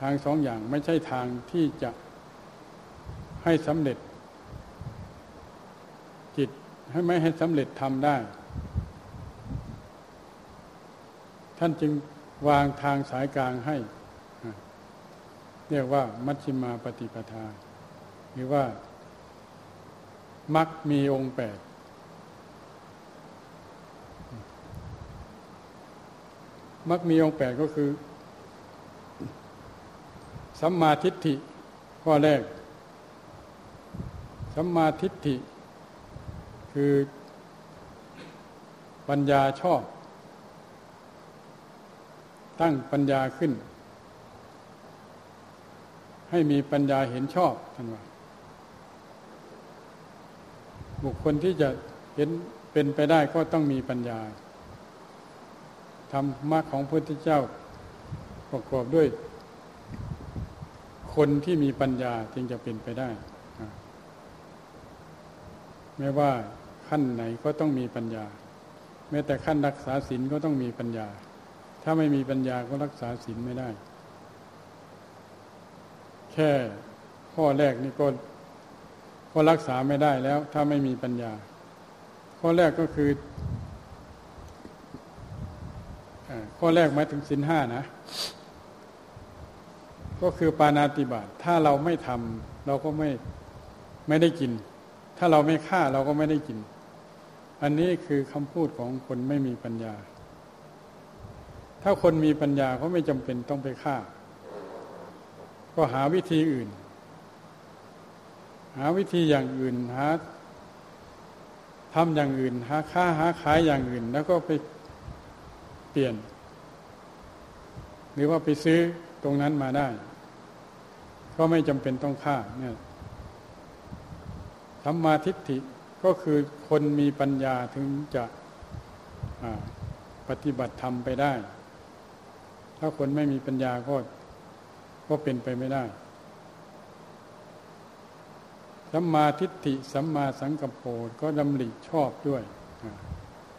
ทางสองอย่าง ไม่ใช่ทางที่จะให้สำเร็จ จิตให้ไม่ให้สำเร็จทำได้ ท่านจึงวางทางสายกลางให้ เรียกว่า มัชฌิมาปฏิปทา หรือว่ามักมีองค์แปดมักมีองค์แปดก็คือ สัมมาทิฏฐิข้อแรก สัมมาทิฏฐิ คือปัญญาชอบ ตั้งปัญญาขึ้น ให้มีปัญญาเห็นชอบท่านว่า บุคคลที่จะเห็นเป็นไปได้ก็ต้องมีปัญญาธรรมะของพระพุทธเจ้าประกอบด้วย คนที่มีปัญญาจึงจะเป็นไปได้ไม่ว่าขั้นไหนก็ต้องมีปัญญา แม้แต่ขั้นรักษาศีลก็ต้องมีปัญญา ถ้าไม่มีปัญญาก็รักษาศีลไม่ได้ ค่ข้อแรกนี่ก็ก็รักษาไม่ได้แล้ว ถ้าไม่มีปัญญา ข้อแรกก็คือข้อแรกหมายถึงสินห้านะ ก็คือปานาติบาตถ้าเราไม่ทำเราก็ไม่ไม่ได้กิน ถ้าเราไม่ฆ่าเราก็ไม่ได้กิน อันนี้คือคำพูดของคนไม่มีปัญญา ถ้าคนมีปัญญาเขาไม่จำเป็นต้องไปฆ่า ก็หาวิธีอื่น หาวิธีอย่างอื่นหาทำอย่างอื่น หาค้าหาขายอย่างอื่น แล้วก็ไปเปลี่ยน หรือว่าไปซื้อตรงนั้นมาได้ ก็ไม่จำเป็นต้องฆ่าเนี่ยสัมมาทิฏฐิก็คือคนมีปัญญาถึงจะปฏิบัติธรรมไปได้ ถ้าคนไม่มีปัญญาก็ ก็เป็นไปไม่ได้ สัมมาทิฏฐิสัมมาสังกัปโปก็ดำริชอบด้วย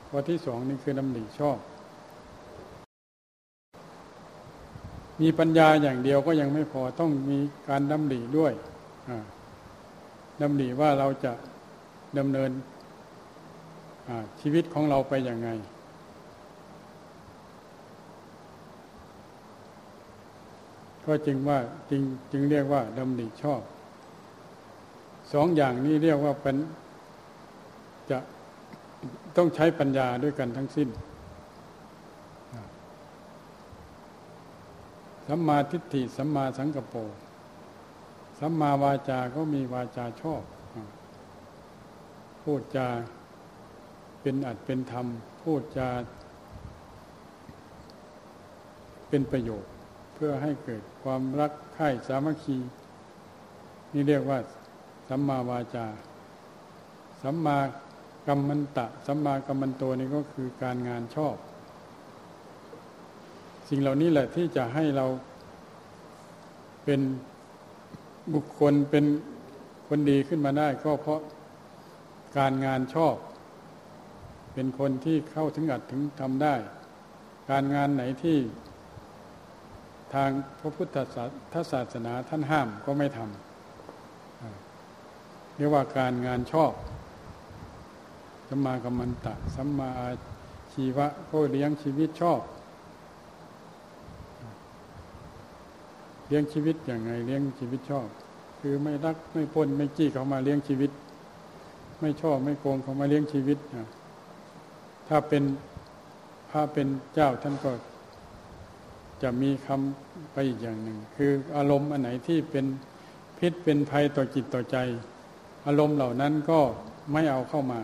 ข้อที่สองนี่คือดำริชอบ มีปัญญาอย่างเดียวก็ยังไม่พอต้องมีการดำริด้วยดำริว่าเราจะดำเนินชีวิตของเราไปอย่างไง ก็จึงว่าจึงจึงเรียกว่าดำริชอบ สองอย่างนี้เรียกว่าเป็นจะต้องใช้ปัญญาด้วยกันทั้งสิ้นสัมมาทิฏฐิสัมมาสังกปรสัมมาวาจาก็มีวาจาชอบพูดจาเป็นอัดเป็นธรรม พูดจาเป็นประโยชน์ พื่อให้เกิดความรักใคร่สามัคคี นี่เรียกว่า สัมมาวาจา สัมมากรรมันตะ สัมมากรรมันโตนี่ก็คือการงานชอบ สิ่งเหล่านี้แหละที่จะให้เราเป็นบุคคลเป็นคนดีขึ้นมาได้ ก็เพราะการงานชอบ เป็นคนที่เข้าถึงอัดถึงทำได้ การงานไหนที่ ทางพระพุทธศาสนาท่านห้ามก็ไม่ทำเรียกว่าการงานชอบสัมมากัมมันตะสัมมาอาชีวะก็เลี้ยงชีวิตชอบ เลี้ยงชีวิตอย่างไงเลี้ยงชีวิตชอบ คือไม่รักไม่ปนไม่จี้เขามาเลี้ยงชีวิต ไม่ชอบไม่โกงเขามาเลี้ยงชีวิตนะถ้าเป็นพระเป็นเจ้าท่านก็ จะมีคำไปอีกอย่างหนึ่ง คืออารมณ์อันไหนที่เป็นพิษเป็นภัยต่อจิตต่อใจ อารมณ์เหล่านั้นก็ไม่เอาเข้ามา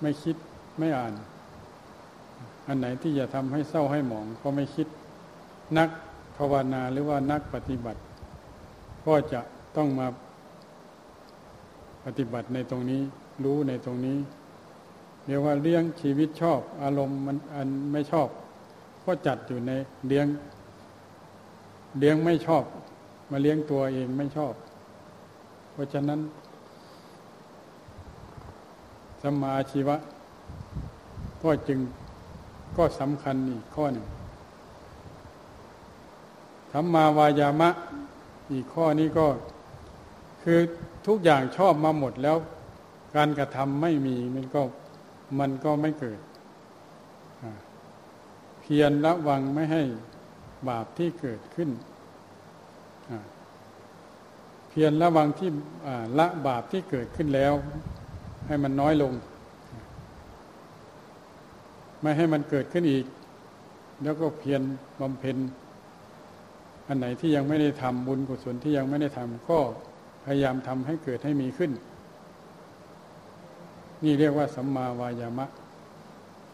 ไม่คิดไม่อ่าน อันไหนที่จะทำให้เศร้าให้หมองก็ไม่คิดนักภาวนาหรือว่านักปฏิบัติ ก็จะต้องมาปฏิบัติในตรงนี้รู้ในตรงนี้เรียกว่าเลี้ยงชีวิตชอบ อารมณ์มันอันไม่ชอบ ก็จัดอยู่ในเลี้ยง เลี้ยงไม่ชอบ มาเลี้ยงตัวเองไม่ชอบ เพราะฉะนั้นสมาชีวะ ก็จึงก็สำคัญอีกข้อหนึ่งธรรมาวายามะ อีกข้อนี้ก็ คือทุกอย่างชอบมาหมดแล้ว การกระทำไม่มีมันก็มันก็ไม่เกิด พียรระวังไม่ให้บาปที่เกิดขึ้น เพียรระวังที่ละบาปที่เกิดขึ้นแล้ว ให้มันน้อยลง ไม่ให้มันเกิดขึ้นอีก แล้วก็เพียรบำเพ็ญอันไหนที่ยังไม่ได้ทำบุญกุศลที่ยังไม่ได้ทำก็พยายามทำให้เกิดให้มีขึ้น นี่เรียกว่าสัมมาวายามะ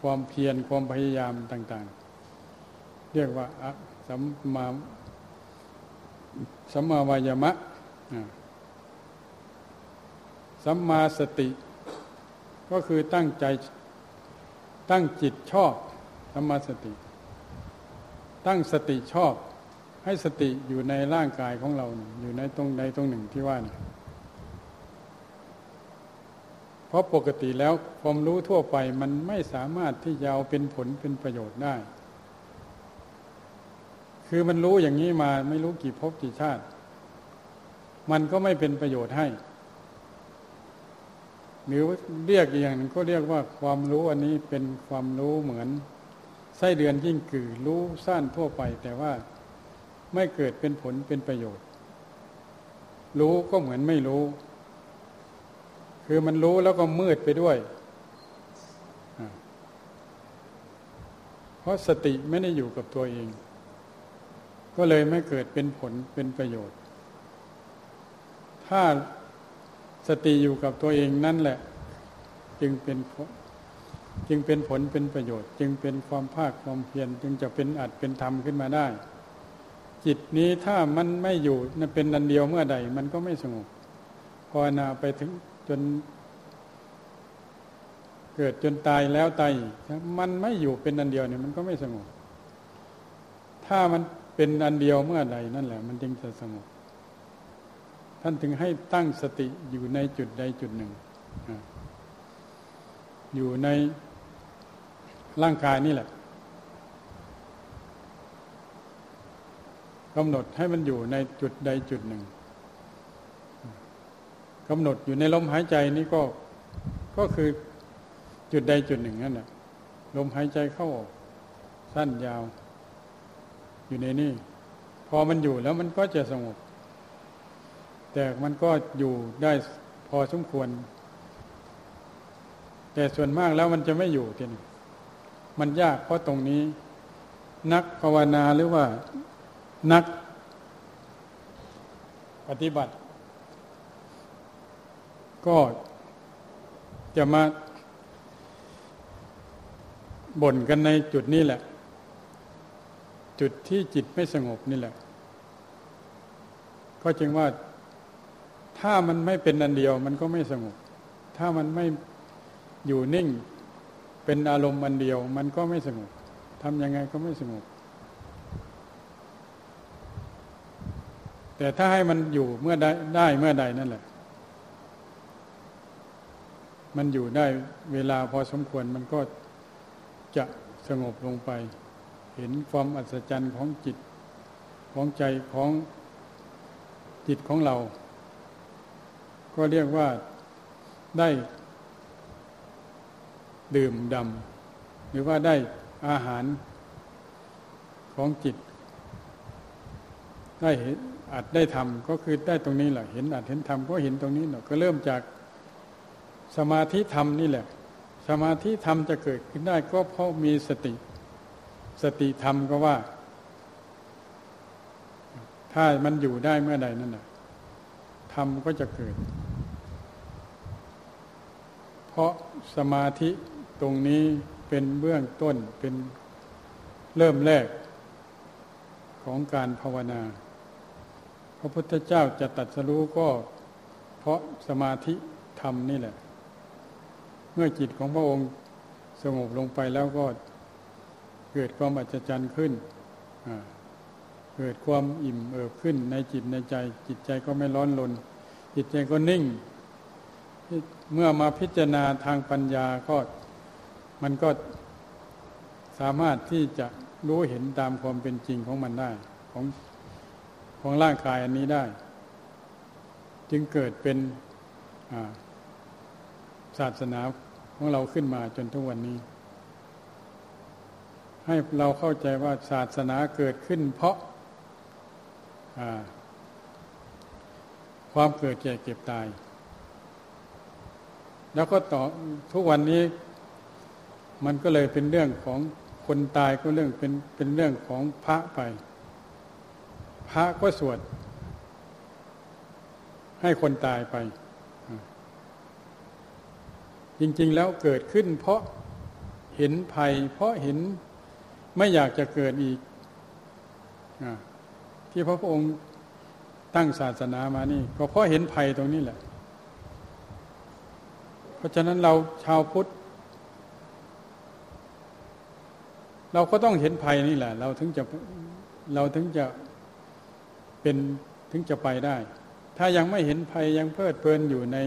ความเพียรความพยายามต่าง ๆ เรียกว่าสัมมาสัมมาวายามะสัมมาสติ ก็คือตั้งใจตั้งจิตชอบสัมมาสติ ตั้งสติชอบ ให้สติอยู่ในร่างกายของเรา อยู่ในตรงใดตรงหนึ่งที่ว่านี่เพราะปกติแล้วความรู้ทั่วไปมันไม่สามารถที่จะเอาเป็นผลเป็นประโยชน์ได้ คือมันรู้อย่างนี้มาไม่รู้กี่ภพกี่ชาติ มันก็ไม่เป็นประโยชน์ให้หรือเรียกอย่างหนึ่งก็เรียกว่าความรู้อันนี้เป็นความรู้เหมือนไส้เดือนยิ่งกือรู้สั้นทั่วไป แต่ว่าไม่เกิดเป็นผลเป็นประโยชน์ รู้ก็เหมือนไม่รู้ คือมันรู้แล้วก็มืดไปด้วย เพราะสติไม่ได้อยู่กับตัวเอง ก็เลยไม่เกิดเป็นผลเป็นประโยชน์ ถ้าสติอยู่กับตัวเองนั่นแหละ จึงเป็นจึงเป็นผลเป็นประโยชน์ จึงเป็นความภาคความเพียรจึงจะเป็นอัดเป็นธรรมขึ้นมาได้ จิตนี้ถ้ามันไม่อยู่เป็นนันเดียวเมื่อใด มันก็ไม่สงบภาวนาไปถึงจน เกิดจนตายแล้วตายมันไม่อยู่เป็นอันเดียวเนี่ยมันก็ไม่สงบถ้ามัน เป็นอันเดียวเมื่อใดนั่นแหละ มันจึงจะสงบท่านถึงให้ตั้งสติอยู่ในจุดใดจุดหนึ่ง อยู่ในร่างกายนี่แหละกำหนดให้มันอยู่ในจุดใดจุดหนึ่งกำหนดอยู่ในลมหายใจนี่ก็ก็คือจุดใดจุดหนึ่งนั่นแหละลมหายใจเข้าออกสั้นยาว อยู่ในนี่พอมันอยู่แล้วมันก็จะสงบ แต่มันก็อยู่ได้พอสมควร แต่ส่วนมากแล้วมันจะไม่อยู่ทีนี้มันยากเพราะตรงนี้ นักภาวนาหรือว่านักปฏิบัติ ก็จะมาบ่นกันในจุดนี้แหละ จุดที่จิตไม่สงบนี่แหละ ก็จึงว่าถ้ามันไม่เป็นอันเดียว มันก็ไม่สงบ ถ้ามันไม่อยู่นิ่ง เป็นอารมณ์อันเดียว มันก็ไม่สงบทำยังไงก็ไม่สงบ แต่ถ้าให้มันอยู่เมื่อได้ได้เมื่อใดนั่นแหละ มันอยู่ได้เวลาพอสมควรมันก็จะสงบลงไป เห็นความอัศจรรย์ของจิตของใจของจิตของเรา ก็เรียกว่าได้ดื่มดำหรือว่าได้อาหารของจิต ได้เห็นอาจได้ทำก็คือได้ตรงนี้แหละเห็นอาจเห็นธรรมก็เห็นตรงนี้แหละก็เริ่มจากสมาธิธรรมนี่แหละ สมาธิธรรมจะเกิดขึ้นได้ก็เพราะมีสติ สติธรรมก็ว่า ถ้ามันอยู่ได้เมื่อใดนั่นแหละธรรมก็จะเกิด เพราะสมาธิตรงนี้เป็นเบื้องต้นเป็นเริ่มแรกของการภาวนา พระพุทธเจ้าจะตัดสรู้ก็ เพราะสมาธิธรรมนี่แหละ เมื่อจิตของพระองค์สงบลงไปแล้วก็ เกิดความอัศจรรย์ขึ้น เกิดความอิ่มเอิบขึ้นในจิตในใจ จิตใจก็ไม่ร้อนรนจิตใจก็นิ่ง เมื่อมาพิจารณาทางปัญญาก็มันก็สามารถที่จะรู้เห็นตามความเป็นจริงของมันได้ของของร่างกายอันนี้ได้ จึงเกิดเป็นศาสนาของเราขึ้นมาจนทุกวันนี้ ให้เราเข้าใจว่าศาสนาเกิดขึ้น เพราะความเกิดแก่เก็บตาย แล้วก็ต่อทุกวันนี้ มันก็เลยเป็นเรื่องของคนตายก็เรื่องเป็นเป็นเรื่องของพระไป พระก็สวด ให้คนตายไป จริง ๆ แล้วเกิดขึ้นเพราะเห็นภัย เพราะเห็น ไม่อยากจะเกิดอีกที่พระพุทธองค์ตั้งศาสนามานี่ ก็เพราะเห็นภัยตรงนี้แหละ เพราะฉะนั้นเราชาวพุทธ เราก็ต้องเห็นภัยนี่แหละ เราถึงจะเราถึงจะเป็นถึงจะไปได้ ถ้ายังไม่เห็นภัยยังเพลิดเพลินอยู่ใน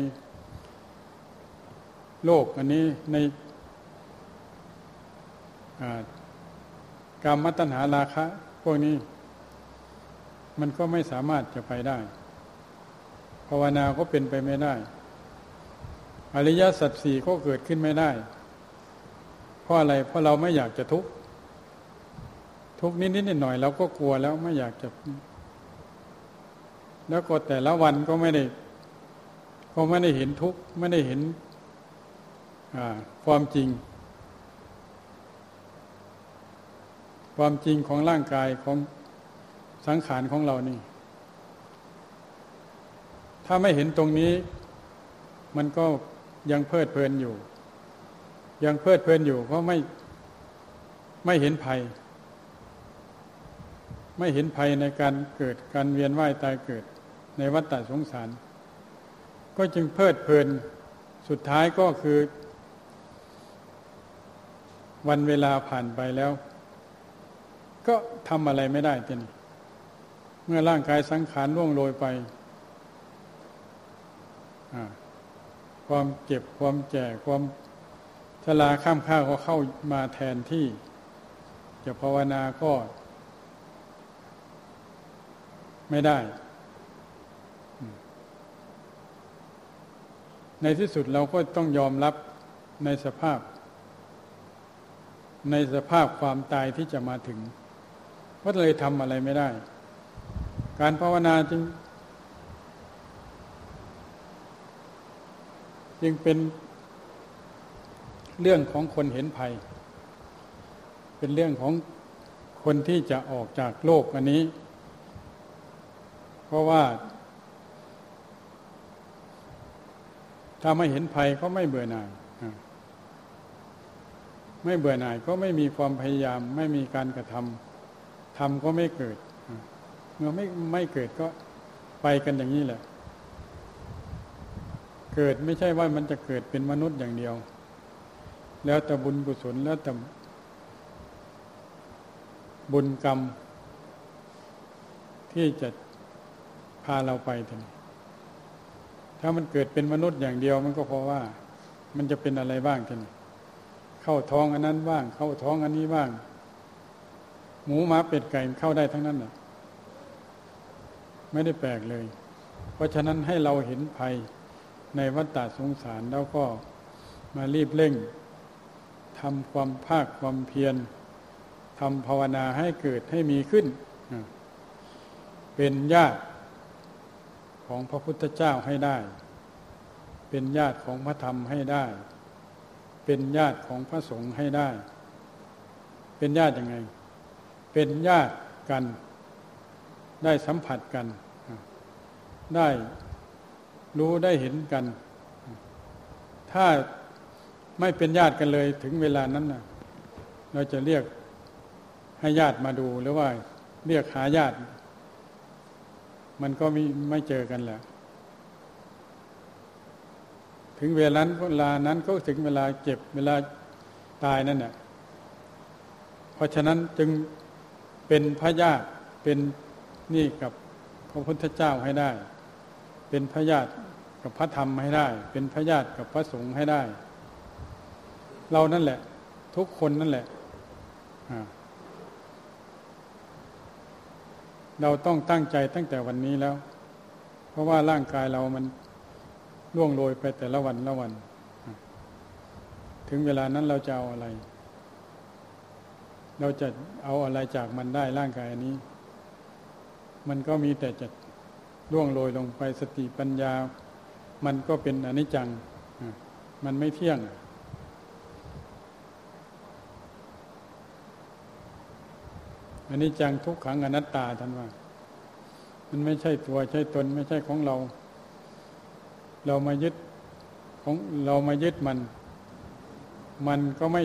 โลกอันนี้ใน กรรมตัณหาราคะ พวกนี้ มันก็ไม่สามารถจะไปได้ ภาวนาก็เป็นไปไม่ได้ อริยสัจสี่ก็เกิดขึ้นไม่ได้ เพราะอะไร เพราะเราไม่อยากจะทุกข์ทุกนิดนิดหน่อยเราก็กลัวแล้วไม่อยากจะ แล้วก็แต่ละวันก็ไม่ได้ ก็ไม่ได้เห็นทุกข์ไม่ได้เห็นความจริง ความจริงของร่างกายของสังขารของเรานี่ ถ้าไม่เห็นตรงนี้ มันก็ยังเพลิดเพลินอยู่ ยังเพลิดเพลินอยู่ เพราะไม่ไม่เห็นภัย ไม่เห็นภัยในการเกิดการเวียนว่ายตายเกิดในวัฏฏะสงสาร ก็จึงเพลิดเพลินสุดท้ายก็คือ วันเวลาผ่านไปแล้ว ก็ทำอะไรไม่ได้ทีนี้เมื่อร่างกายสังขารล่วงโรยไป ความเจ็บความแก่ความชราข้ามข้าก็เข้ามาแทนที่ จะภาวนาก็ ไม่ได้ ในที่สุดเราก็ต้องยอมรับในสภาพ ในสภาพความตายที่จะมาถึง ก็เลยทำอะไรไม่ได้ การภาวนาจึง จึงเป็นเรื่องของคนเห็นภัย เป็นเรื่องของคนที่จะออกจากโลกอันนี้ เพราะว่า ถ้าไม่เห็นภัยก็ไม่เบื่อหน่ายไม่เบื่อหน่ายก็ไม่มีความพยายาม ไม่มีการกระทำ ทำก็ไม่เกิดเมื่อไม่ไม่เกิดก็ไปกันอย่างนี้แหละ เกิดไม่ใช่ว่ามันจะเกิดเป็นมนุษย์อย่างเดียว แล้วแต่บุญกุศลแล้วแต่บุญกรรม ที่จะพาเราไปทีนี้ถ้ามันเกิดเป็นมนุษย์อย่างเดียว มันก็เพราะว่า มันจะเป็นอะไรบ้างทีนี้เข้าท้องอันนั้นบ้าง เข้าท้องอันนี้บ้าง หมูหมาเป็ดไก่เข้าได้ทั้งนั้นน่ะไม่ได้แปลกเลย เพราะฉะนั้นให้เราเห็นภัยในวัฏฏะสงสารแล้วก็มารีบเร่งทำความภาคความเพียรทำภาวนาให้เกิดให้มีขึ้น เป็นญาติของพระพุทธเจ้าให้ได้ เป็นญาติของพระธรรมให้ได้ เป็นญาติของพระสงฆ์ให้ได้ เป็นญาติยังไง เป็นญาติกัน ได้สัมผัสกัน ได้รู้ได้เห็นกัน ถ้าไม่เป็นญาติกันเลยถึงเวลานั้นนะเราจะเรียกให้ญาติมาดูหรือว่าเรียกหาญาติ มันก็ไม่ไม่เจอกันแหละถึงเวลานั้นเวลานั้นก็ถึงเวลาเจ็บเวลาตายนั่นแหละเพราะฉะนั้นจึง เป็นพระญาติเป็นนี่กับพระพุทธเจ้าให้ได้ เป็นพระญาติกับพระธรรมให้ได้ เป็นพระญาติกับพระสงฆ์ให้ได้ เรานั่นแหละ ทุกคนนั่นแหละเราต้องตั้งใจตั้งแต่วันนี้แล้ว เพราะว่าร่างกายเรามันล่วงโรยไปแต่ละวันละวัน ถึงเวลานั้นเราจะเอาอะไร เราจะเอาอะไรจากมันได้ร่างกายอันนี้ มันก็มีแต่จะล่วงโรยลงไปสติปัญญา มันก็เป็นอนิจจัง มันไม่เที่ยง อันนี้จังทุกขังอนัตตาท่านว่า มันไม่ใช่ตัวใช่ตนไม่ใช่ของเรา เรามายึดของเรามายึดมัน มันก็ไม่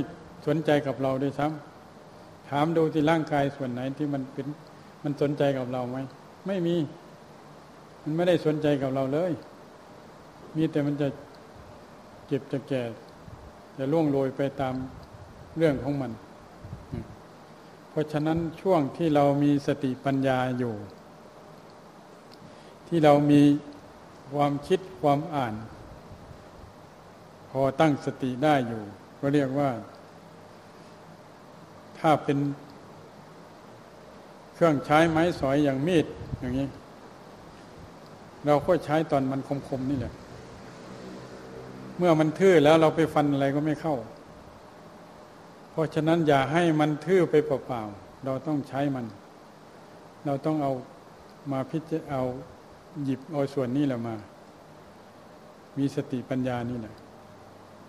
สนใจกับเราด้วยซ้ำ ถามดูที่ร่างกายส่วนไหนที่มันเป็นมันสนใจกับเราไหมไม่มี มันไม่ได้สนใจกับเราเลย มีแต่มันจะเจ็บจะแก่จะล่วงโรยไปตามเรื่องของมัน เพราะฉะนั้นช่วงที่เรามีสติปัญญาอยู่ ที่เรามีความคิดความอ่าน พอตั้งสติได้อยู่ ก็เรียกว่า ถ้าเป็นเครื่องใช้ไม้สอยอย่างมีดอย่างนี้ เราก็ใช้ตอนมันคมๆนี่แหละ เมื่อมันทื่อแล้วเราไปฟันอะไรก็ไม่เข้า เพราะฉะนั้นอย่าให้มันทื่อไปเปล่าๆเราต้องใช้มัน เราต้องเอามาพิจเอาหยิบเอาส่วนนี้แหละมา มีสติปัญญานี่แหละ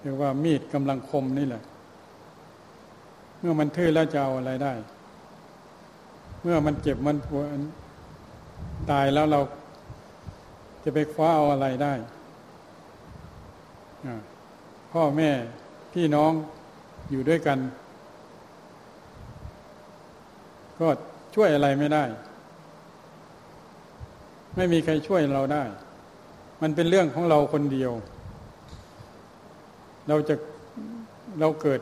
เรียกว่ามีดกำลังคมนี่แหละ เมื่อมันทื่อแล้วจะเอาอะไรได้ เมื่อมันเจ็บมันปวดตายแล้วเราจะไปคว้าเอาอะไรได้ พ่อแม่พี่น้องอยู่ด้วยกัน ก็ช่วยอะไรไม่ได้ ไม่มีใครช่วยเราได้ มันเป็นเรื่องของเราคนเดียว เราจะเราเกิด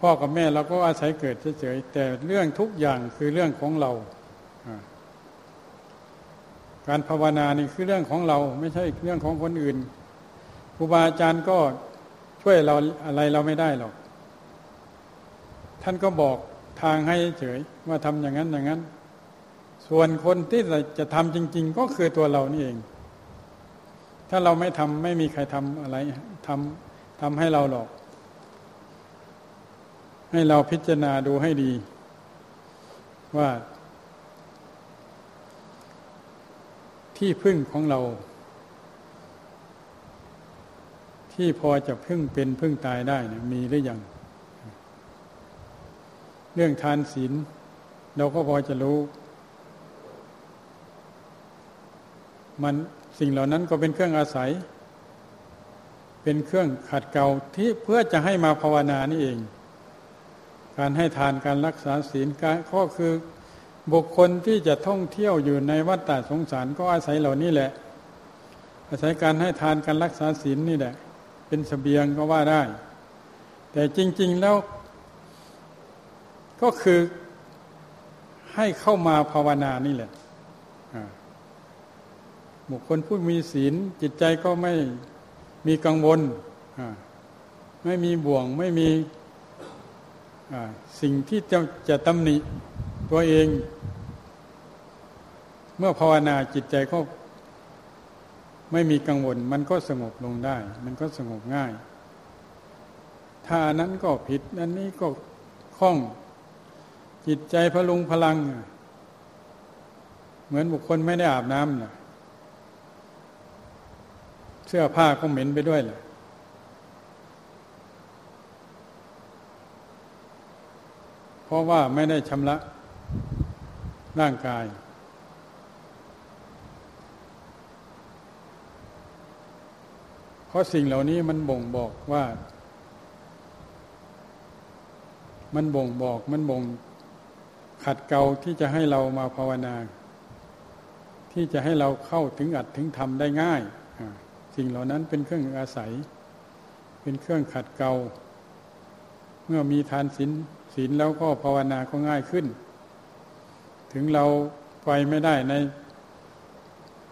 พ่อกับแม่เราก็อาศัยเกิดเฉยๆแต่เรื่องทุกอย่างคือเรื่องของเรา การภาวนานี่คือเรื่องของเรา ไม่ใช่เรื่องของคนอื่นครูบาอาจารย์ก็ช่วยเราอะไรเราไม่ได้หรอก ท่านก็บอกทางให้เฉยว่าทำอย่างนั้นอย่างนั้น ส่วนคนที่จะทำจริง ๆ ก็คือตัวเรานี่เอง ถ้าเราไม่ทำไม่มีใครทำอะไรทำทำให้เราหรอก ให้เราพิจารณาดูให้ดี ว่า ที่พึ่งของเรา ที่พอจะพึ่งเป็นพึ่งตายได้นะมีหรือยังเรื่องทานศีลเราก็พอจะรู้ มันสิ่งเหล่านั้นก็เป็นเครื่องอาศัย เป็นเครื่องขัดเกลาที่เพื่อจะให้มาภาวนานี่เอง การให้ทานการรักษาศีลการข้อคือบุคคลที่จะท่องเที่ยวอยู่ในวัฏฏะสงสารก็อาศัยเหล่านี้แหละ อาศัยการให้ทานการรักษาศีลนี่แหละ เป็นสเสบียงก็ว่าได้ แต่จริง ๆแล้วก็คือให้เข้ามาภาวนานี่แหละบุคคลผู้มีศีลจิตใจก็ไม่มีกังวลไม่มีบ่วง ไม่มี สิ่งที่จะจะตำหนิตัวเอง เมื่อภาวนาจิตใจก็ไม่มีกังวล มันก็สงบลงได้ มันก็สงบง่าย ถ้านั้นก็ผิดอันนี้ก็คล่อง จิตใจพลุงพลัง เหมือนบุคคลไม่ได้อาบน้ำนะเสื้อผ้าก็เหม็นไปด้วยแหละ เพราะว่าไม่ได้ชำระร่างกาย เพราะสิ่งเหล่านี้มันบ่งบอกว่า มันบ่งบอกมันบ่งขัดเกลาที่จะให้เรามาภาวนา ที่จะให้เราเข้าถึงอัดถึงทำได้ง่าย สิ่งเหล่านั้นเป็นเครื่องอาศัย เป็นเครื่องขัดเกลาเมื่อมีทานศีล ศีลแล้วก็ภาวนาก็ง่ายขึ้น ถึงเราไปไม่ได้ใน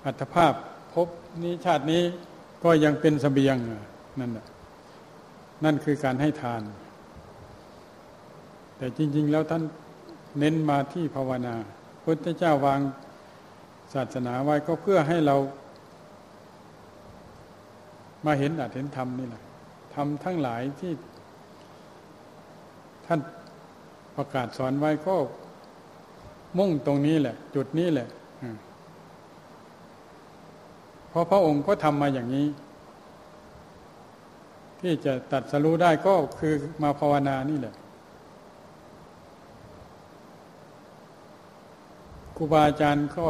อัตภาพพบนี้ชาตินี้ก็ยังเป็นสเสบียงนั่นแหละนั่นคือการให้ทาน แต่จริง ๆ แล้วท่านเน้นมาที่ภาวนาพุทธเจ้าวางศาสนาไว้ก็เพื่อให้เรา มาเห็นอัตเห็นธรรมนี่แหละธรรมทั้งหลายที่ท่าน ประกาศสอนไว้ก็มุ่งตรงนี้แหละ จุดนี้แหละเพราะพระองค์ก็ทำมาอย่างนี้ ที่จะตัดสรู้ได้ก็คือมาภาวนานี่แหละครูบาอาจารย์ก็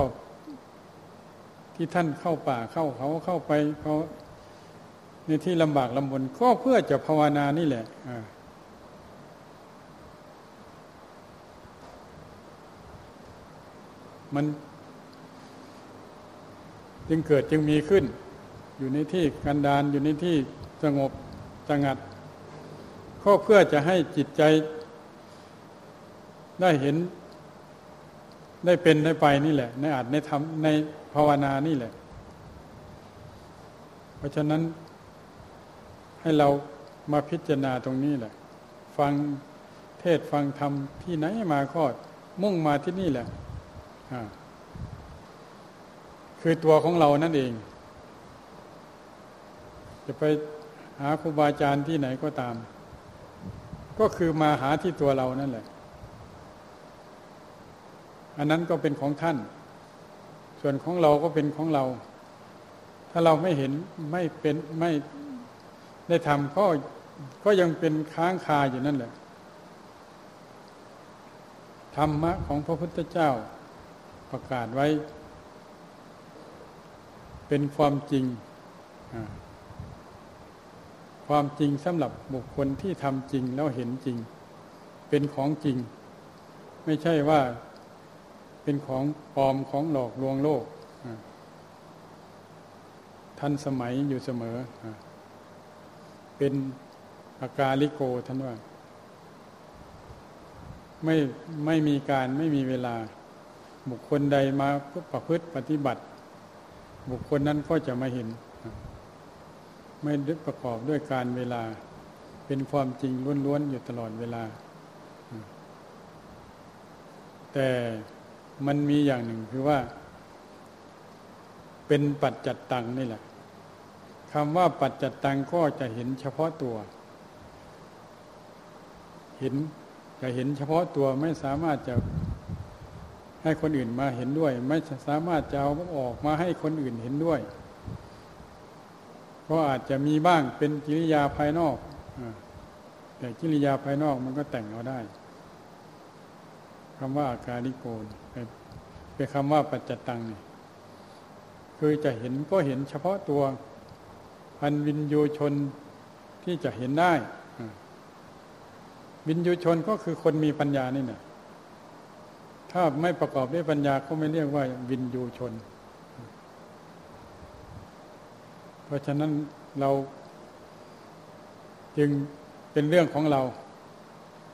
ที่ท่านเข้าป่าเข้าเขาเข้าไปเขาในที่ลำบากลำบนก็เพื่อจะภาวนานี่แหละ มันจึงเกิดจึงมีขึ้น อยู่ในที่กันดานอยู่ในที่สงบสงัดก็เพื่อจะให้จิตใจได้เห็น ได้เป็นได้ไปนี่แหละ ในอาจในธรรมในภาวนานี่แหละ เพราะฉะนั้นให้เรามาพิจารณาตรงนี้แหละ ฟังเทศฟังธรรมที่ไหนมาก็มุ่งมาที่นี่แหละ คือตัวของเรานั่นเอง จะไปหาครูบาอาจารย์ที่ไหนก็ตาม ก็คือมาหาที่ตัวเรานั่นแหละ อันนั้นก็เป็นของท่าน ส่วนของเราก็เป็นของเรา ถ้าเราไม่เห็นไม่เป็นไม่ได้ทำก็ก็ยังเป็นค้างคาอยู่นั่นแหละธรรมะของพระพุทธเจ้า ประกาศไว้ เป็นความจริง ความจริงสำหรับบุคคลที่ทำจริงแล้วเห็นจริง เป็นของจริง ไม่ใช่ว่าเป็นของปลอมของหลอกลวงโลก ทันสมัยอยู่เสมอ เป็นอากาลิโกท่านว่า ไม่ไม่มีการไม่มีเวลา บุคคลใดมาประพฤติปฏิบัติ บุคคลนั้นก็จะมาเห็น ไม่ประกอบด้วยการเวลา เป็นความจริงล้วนๆอยู่ตลอดเวลา แต่มันมีอย่างหนึ่งคือว่า เป็นปัจจัดตังนี่แหละคำว่าปัจจัดตังก็จะเห็นเฉพาะตัว เห็นจะเห็นเฉพาะตัวไม่สามารถจะ ให้คนอื่นมาเห็นด้วย ไม่สามารถจะเอาออกมาให้คนอื่นเห็นด้วยก็อาจจะมีบ้างเป็นกิริยาภายนอกแต่กิริยาภายนอกมันก็แต่งเอาได้คำว่าอาการิโกนเป็นคำว่าปัจจตังนี่คือจะเห็นก็เห็นเฉพาะตัวพันวินยูชนที่จะเห็นได้วินยูชนก็คือคนมีปัญญานี่เนี่ย ถ้าไม่ประกอบด้วยปัญญาเขาไม่เรียกว่าวินยูชน เพราะฉะนั้นเราจึงเป็นเรื่องของเรา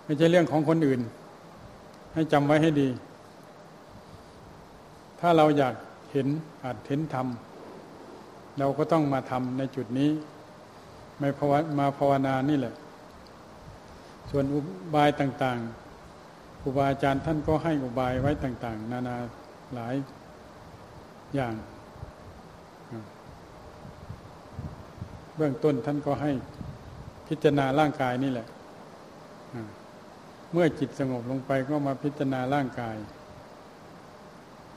ไม่ใช่เรื่องของคนอื่น ให้จำไว้ให้ดี ถ้าเราอยากเห็นอาจเห็นธรรมเราก็ต้องมาทำในจุดนี้ไม่ภาวมาภาวนานี่แหละ ส่วนอุบายต่างๆ ครูบาอาจารย์ท่านก็ให้อุบายไว้ต่าง ๆ นานาหลายอย่าง เบื้องต้นท่านก็ให้พิจารณาร่างกายนี่แหละ เมื่อจิตสงบลงไปก็มาพิจารณาร่างกาย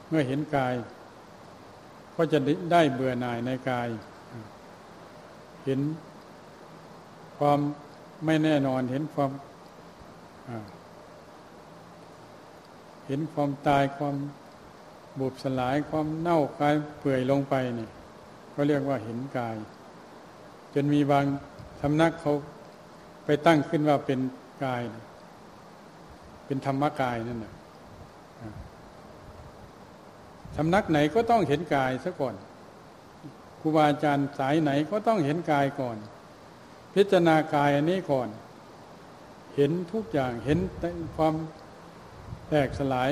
เมื่อเห็นกาย ก็จะได้เบื่อหน่ายในกาย เห็นความไม่แน่นอนเห็นความ เห็นความตายความบุบสลายความเน่ากายเปื่อยลงไปเนี่ยก็เรียกว่าเห็นกาย จนมีบางสำนักเขาไปตั้งขึ้นว่าเป็นกาย เป็นธรรมกายนั่นแหละสำนักไหนก็ต้องเห็นกายซะก่อนครูบาอาจารย์สายไหนก็ต้องเห็นกายก่อน พิจารณากายอันนี้ก่อน เห็นทุกอย่างเห็นความ ตกสลาย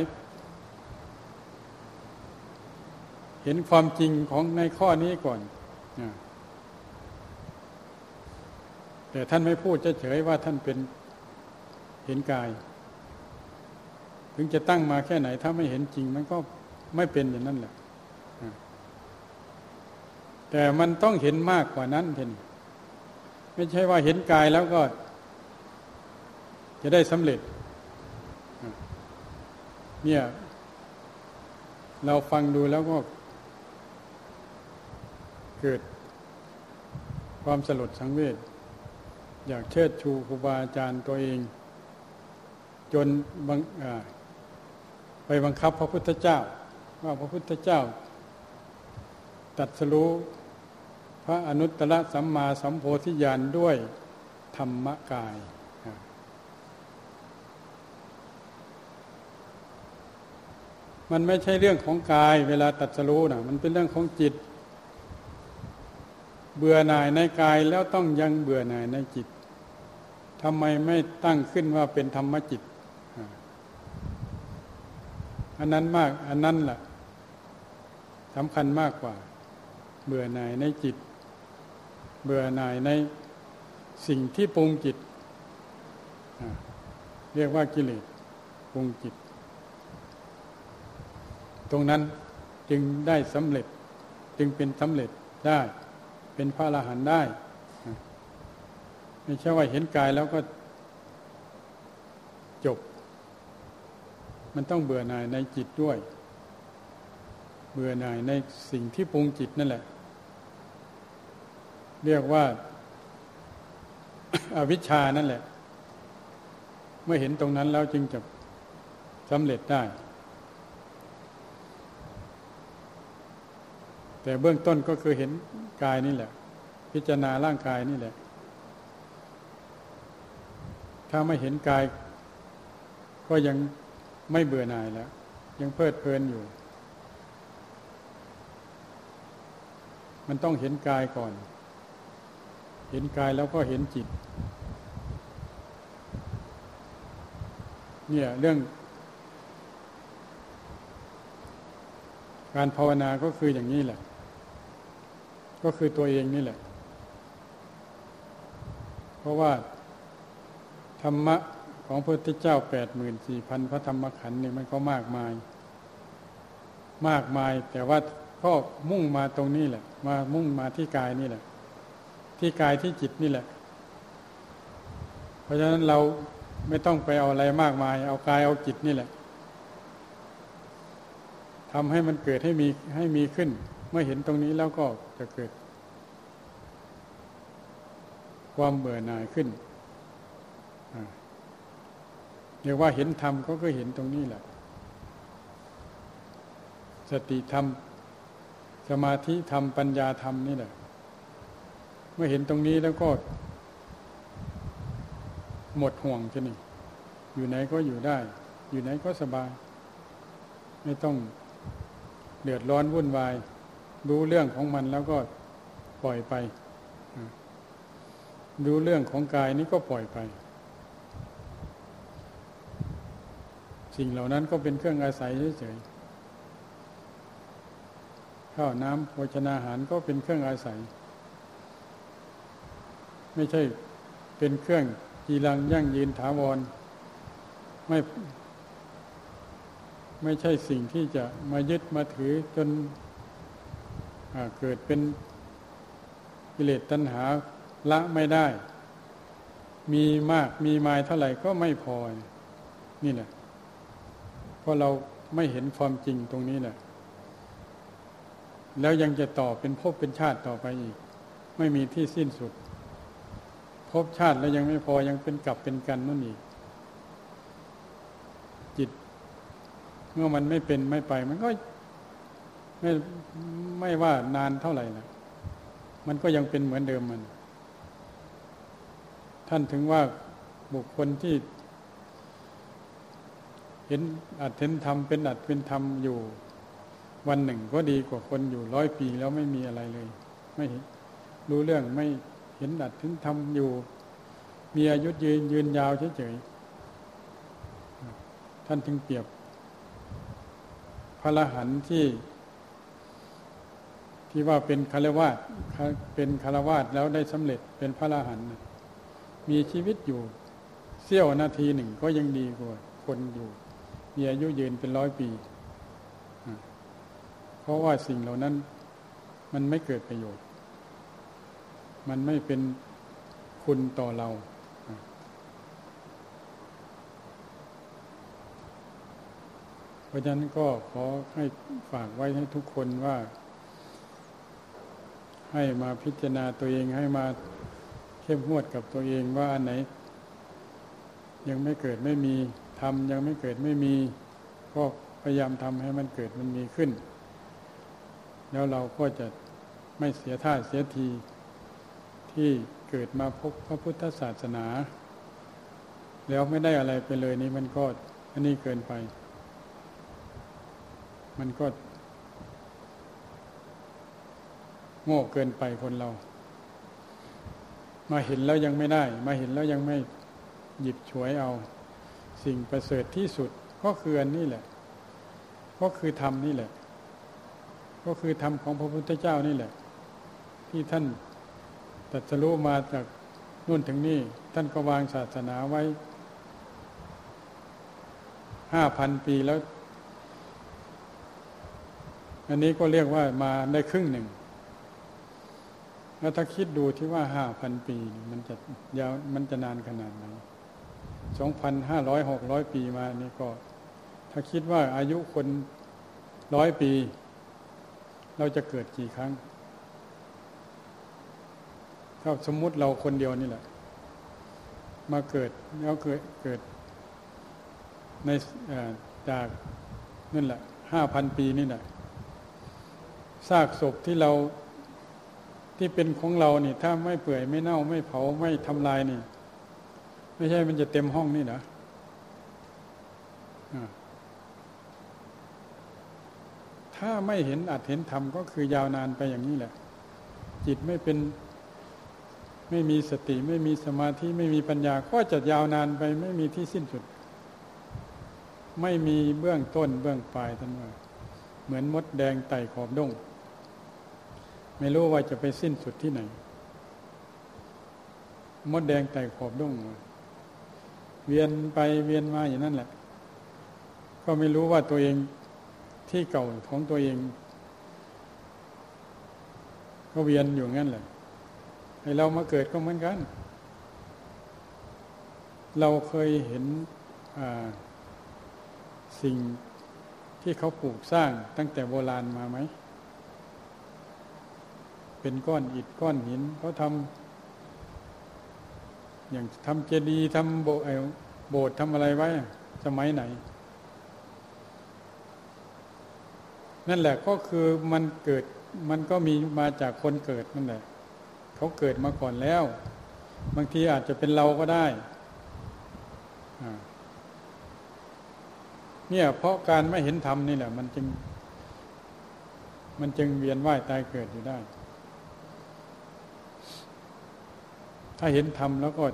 เห็นความจริงของในข้อนี้ก่อน แต่ท่านไม่พูดเฉยๆว่าท่านเป็นเห็นกาย ถึงจะตั้งมาแค่ไหน ถ้าไม่เห็นจริง มันก็ไม่เป็นอย่างนั้นแหละแต่มันต้องเห็นมากกว่านั้นเห็นไม่ใช่ว่าเห็นกายแล้วก็จะได้สำเร็จ เนี่ย เราฟังดูแล้วก็ เกิด ความสลดสังเวชอยากเชิดชูครูบาอาจารย์ตัวเอง จนบังไปบังคับพระพุทธเจ้า ว่าพระพุทธเจ้า ตัดสรู้พระอนุตตรสัมมาสัมโพธิญาณด้วยธรรมกาย มันไม่ใช่เรื่องของกายเวลาตัดสรู้นะมันเป็นเรื่องของจิต เบื่อหน่ายในกายแล้วต้องยังเบื่อหน่ายในจิตทำไมไม่ตั้งขึ้นว่าเป็นธรรมจิต อันนั้นมาก อันนั้นแหละสำคัญมากกว่า เบื่อหน่ายในจิต เบื่อหน่ายในสิ่งที่ปรุงจิต เรียกว่ากิเลสปรุงจิต ตรงนั้นจึงได้สำเร็จจึงเป็นสำเร็จได้ เป็นพระอรหันต์ได้ ไม่ใช่ว่าเห็นกายแล้วก็จบ มันต้องเบื่อหน่ายในจิตด้วย เบื่อหน่ายในสิ่งที่ปรุงจิตนั่นแหละ เรียกว่าอาวิชชานั่นแหละ เมื่อเห็นตรงนั้นแล้วจึงจะสำเร็จได้ แต่เบื้องต้นก็คือเห็นกายนี่แหละ พิจารณาร่างกายนี่แหละ ถ้าไม่เห็นกาย ก็ยังไม่เบื่อหน่ายแล้ว ยังเพลิดเพลินอยู่ มันต้องเห็นกายก่อน เห็นกายแล้วก็เห็นจิต เนี่ยเรื่องการภาวนาก็คืออย่างนี้แหละ ก็คือตัวเองนี่แหละ เพราะว่า ธรรมะของพระพุทธเจ้าแปดหมื่นสี่พันพระธรรมขันธ์เนี่ยมันก็มากมาย มากมาย แต่ว่าก็มุ่งมาตรงนี้แหละ มามุ่งมาที่กายนี่แหละ ที่กายที่จิตนี่แหละ เพราะฉะนั้นเราไม่ต้องไปเอาอะไรมากมาย เอากายเอาจิตนี่แหละทำให้มันเกิดให้มีให้มีขึ้น เมื่อเห็นตรงนี้แล้วก็จะเกิด ความเบื่อหน่ายขึ้นเรียกว่าเห็นธรรมก็คือเห็นตรงนี้แหละ สติธรรม สมาธิธรรม ปัญญาธรรมนี่แหละ เมื่อเห็นตรงนี้แล้วก็ หมดห่วงใช่ไหมอยู่ไหนก็อยู่ได้ อยู่ไหนก็สบาย ไม่ต้องเดือดร้อนวุ่นวาย รู้เรื่องของมันแล้วก็ปล่อยไปดูเรื่องของกายนี้ก็ปล่อยไป สิ่งเหล่านั้นก็เป็นเครื่องอาศัยเฉยๆข้าวน้ำโภชนาหารก็เป็นเครื่องอาศัย ไม่ใช่เป็นเครื่องกีรังยั่งยืนถาวร ไม่ไม่ใช่สิ่งที่จะมายึดมาถือจน เกิดเป็นกิเลสตัณหาละไม่ได้ มีมากมีมายเท่าไหร่ก็ไม่พอ นี่แหละ เพราะเราไม่เห็นความจริงตรงนี้แหละ แล้วยังจะต่อเป็นภพเป็นชาติต่อไปอีก ไม่มีที่สิ้นสุดภพชาติแล้วยังไม่พอยังเป็นกลับเป็นกันนั่นอีก จิต เมื่อมันไม่เป็นไม่ไป มันก็ ไม่ไม่ว่านานเท่าไหร่นะมันก็ยังเป็นเหมือนเดิมมัน ท่านถึงว่าบุคคลที่ เห็นอัดเห็นธรรมเป็นอัดเป็นธรรมอยู่ วันหนึ่งก็ดีกว่าคนอยู่ร้อยปีแล้วไม่มีอะไรเลย ไม่รู้เรื่องไม่เห็นดัดถึงทำอยู่ มีอายุยืนยืนยาวเฉยๆท่านถึงเปรียบพระรหันที่ ที่ว่าเป็นคารวาสเป็นคารวาสแล้วได้สำเร็จเป็นพระอรหันต์มีชีวิตอยู่เสี้ยวนาทีหนึ่งก็ยังดีกว่า คนอยู่ มีอายุยืนเป็นร้อยปี เพราะว่าสิ่งเหล่านั้น มันไม่เกิดประโยชน์ มันไม่เป็นคุณต่อเราเพราะฉะนั้นก็ขอให้ฝากไว้ให้ทุกคนว่า ให้มาพิจารณาตัวเองให้มาเข้มงวดกับตัวเองว่าอันไหน ยังไม่เกิดไม่มีทำยังไม่เกิดไม่มี ก็พยายามทำให้มันเกิดมันมีขึ้น แล้วเราก็จะไม่เสียท่าเสียที ที่เกิดมาพบพระพุทธศาสนา แล้วไม่ได้อะไรไปเลยนี่มันก็อันนี้เกินไป มันก็ โง่เกินไปคนเรา มาเห็นแล้วยังไม่ได้ มาเห็นแล้วยังไม่หยิบฉวยเอา สิ่งประเสริฐที่สุดก็คืออันนี้แหละ ก็คือธรรมนี่แหละ ก็คือธรรมของพระพุทธเจ้านี่แหละ ที่ท่านตัดสรู้มาจากนู่นถึงนี่ ท่านก็วางศาสนาไว้ห้าพันปีแล้ว อันนี้ก็เรียกว่ามาได้ครึ่งหนึ่ง แล้วถ้าคิดดูที่ว่าห้าพันปี มันจะยาวมันจะนานขนาดไหนสองพันห้าร้อยหกร้อยปีมานี่ก็ ถ้าคิดว่าอายุคนร้อยปี เราจะเกิดกี่ครั้งถ้าสมมุติเราคนเดียวนี่แหละ มาเกิดแล้วเกิดเกิด ในจากนั่นแหละห้าพันปีนี่แหละซากศพที่เรา ที่เป็นของเรานี่ ถ้าไม่เปื่อยไม่เน่าไม่เผาไม่ทำลายนี่ ไม่ใช่มันจะเต็มห้องนี่นะถ้าไม่เห็นอาจเห็นธรรมก็คือยาวนานไปอย่างนี้แหละ จิตไม่เป็น ไม่มีสติ ไม่มีสมาธิไม่มีปัญญา ก็จะยาวนานไป ไม่มีที่สิ้นสุด ไม่มีเบื้องต้นเบื้องปลายท่านว่าเหมือนมดแดงไต่ขอบดง ไม่รู้ว่าจะไปสิ้นสุดที่ไหน มดแดงไต่ขอบดงเวียนไปเวียนมาอย่างนั้นแหละ ก็ไม่รู้ว่าตัวเองที่เก่าของตัวเอง ก็เวียนอยู่งั้นแหละให้เรามาเกิดก็เหมือนกัน เราเคยเห็นสิ่งที่เขาปลูกสร้างตั้งแต่โบราณมาไหม เป็นก้อนอิฐก้อนหินเขาทำอย่างทำเจดีย์ทำโบโบสถ์ทำอะไรไว้ สมัยไหน นั่นแหละก็คือมันเกิดมันก็มีมาจากคนเกิดนั่นแหละเขาเกิดมาก่อนแล้ว บางทีอาจจะเป็นเราก็ได้เนี่ยเพราะการไม่เห็นธรรมนี่แหละ มันจึง มันจึงเวียนว่ายตายเกิดอยู่ได้ ถ้าเห็นธรรมแล้วก็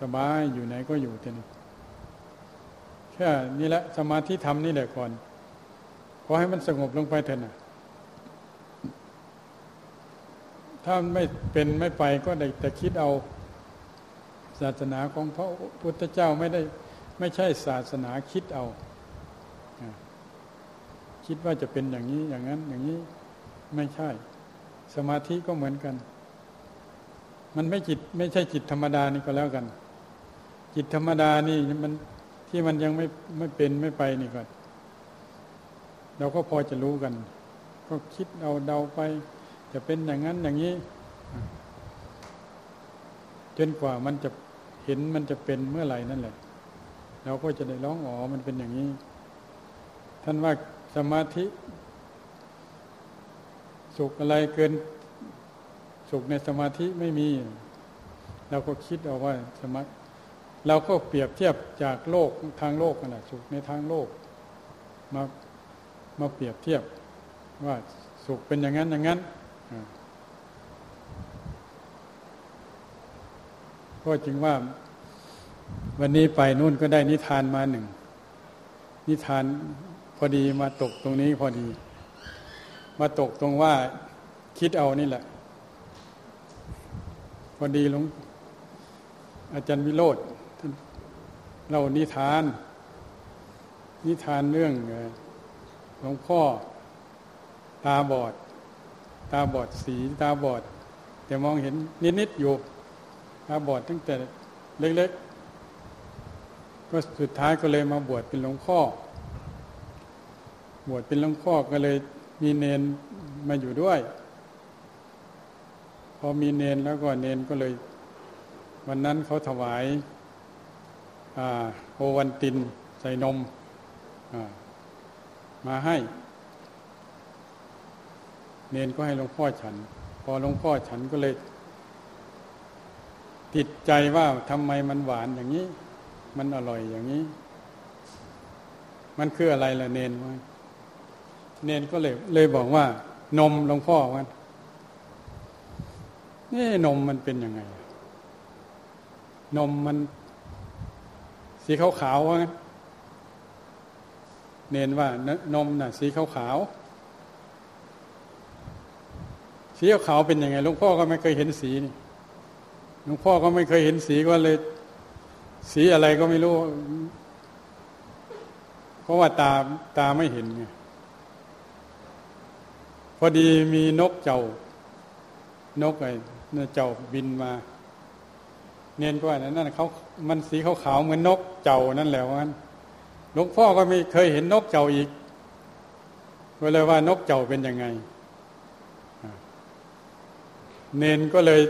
สบายอยู่ไหนก็อยู่ทีนี้แค่นี่แหละสมาธิธรรมนี่แหละก่อน ขอให้มันสงบลงไปเถอะนะถ้าไม่เป็นไม่ไปก็ได้แต่คิดเอาศาสนาของพระพุทธเจ้าไม่ได้ไม่ใช่ศาสนาคิดเอา คิดว่าจะเป็นอย่างนี้อย่างนั้นอย่างนี้ไม่ใช่ สมาธิก็เหมือนกัน มันไม่จิตไม่ใช่จิตธรรมดานี่ก็แล้วกัน จิตธรรมดานี่มันที่มันยังไม่ไม่เป็นไม่ไปนี่ก็เราก็พอจะรู้กัน ก็คิดเอาเดาไป จะเป็นอย่างนั้นอย่างนี้จนกว่ามันจะเห็นมันจะเป็นเมื่อไหร่นั่นแหละเราก็จะได้ร้องอ๋อมันเป็นอย่างนี้ ท่านว่าสมาธิ สุขอะไรเกิน สุขในสมาธิไม่มี เราก็คิดเอาว่าสมาเราก็เปรียบเทียบจากโลกทางโลกนะสุขในทางโลกมามาเปรียบเทียบว่าสุขเป็นอย่างนั้นอย่างนั้นก็จึงว่าวันนี้ไปนู่นก็ได้นิทานมาหนึ่ง นิทานพอดีมาตกตรงนี้พอดี มาตกตรงว่าคิดเอานี่แหละ พอดีหลวงอาจารย์วิโรธเรานิทาน นิทานเรื่องหลวงพ่อตาบอด ตาบอดสีตาบอด แต่มองเห็นนิด ๆ อยู่ ตาบอดตั้งแต่เล็ก ๆ ก็สุดท้ายก็เลยมาบวชเป็นหลวงพ่อ บวชเป็นหลวงพ่อก็เลยมีเนนมาอยู่ด้วย พอมีเนนแล้วก็เนนก็เลย วันนั้นเขาถวายโอวันตินใส่นมมาให้ เนนก็ให้หลวงพ่อฉัน พอหลวงพ่อฉันก็เลย ติดใจว่าทำไมมันหวานอย่างนี้ มันอร่อยอย่างนี้ มันคืออะไรล่ะเนนว่าเนนก็เลยเลยบอกว่านมหลวงพ่อวัน นี่นมมันเป็นยังไง นมมัน สีขาวขาวงั้นเนนว่านมน่ะ สีขาวขาวสีขาวเป็นยังไงหลวงพ่อก็ไม่เคยเห็นสีนี่หลวงพ่อก็ไม่เคยเห็นสีก็เลย สีอะไรก็ไม่รู้ เพราะว่าตาตาไม่เห็นไงพอดีมีนกเจ้านกไอ้ เจ้าบินมา เนียนก็ว่านั่นเขามันสีขาวๆเหมือนนกเจ้านั่นแหละว่าหลวงพ่อก็ไม่เคยเห็นนกเจ้าอีกก็เลยว่านกเจ้าเป็นยังไงเนนก็เลย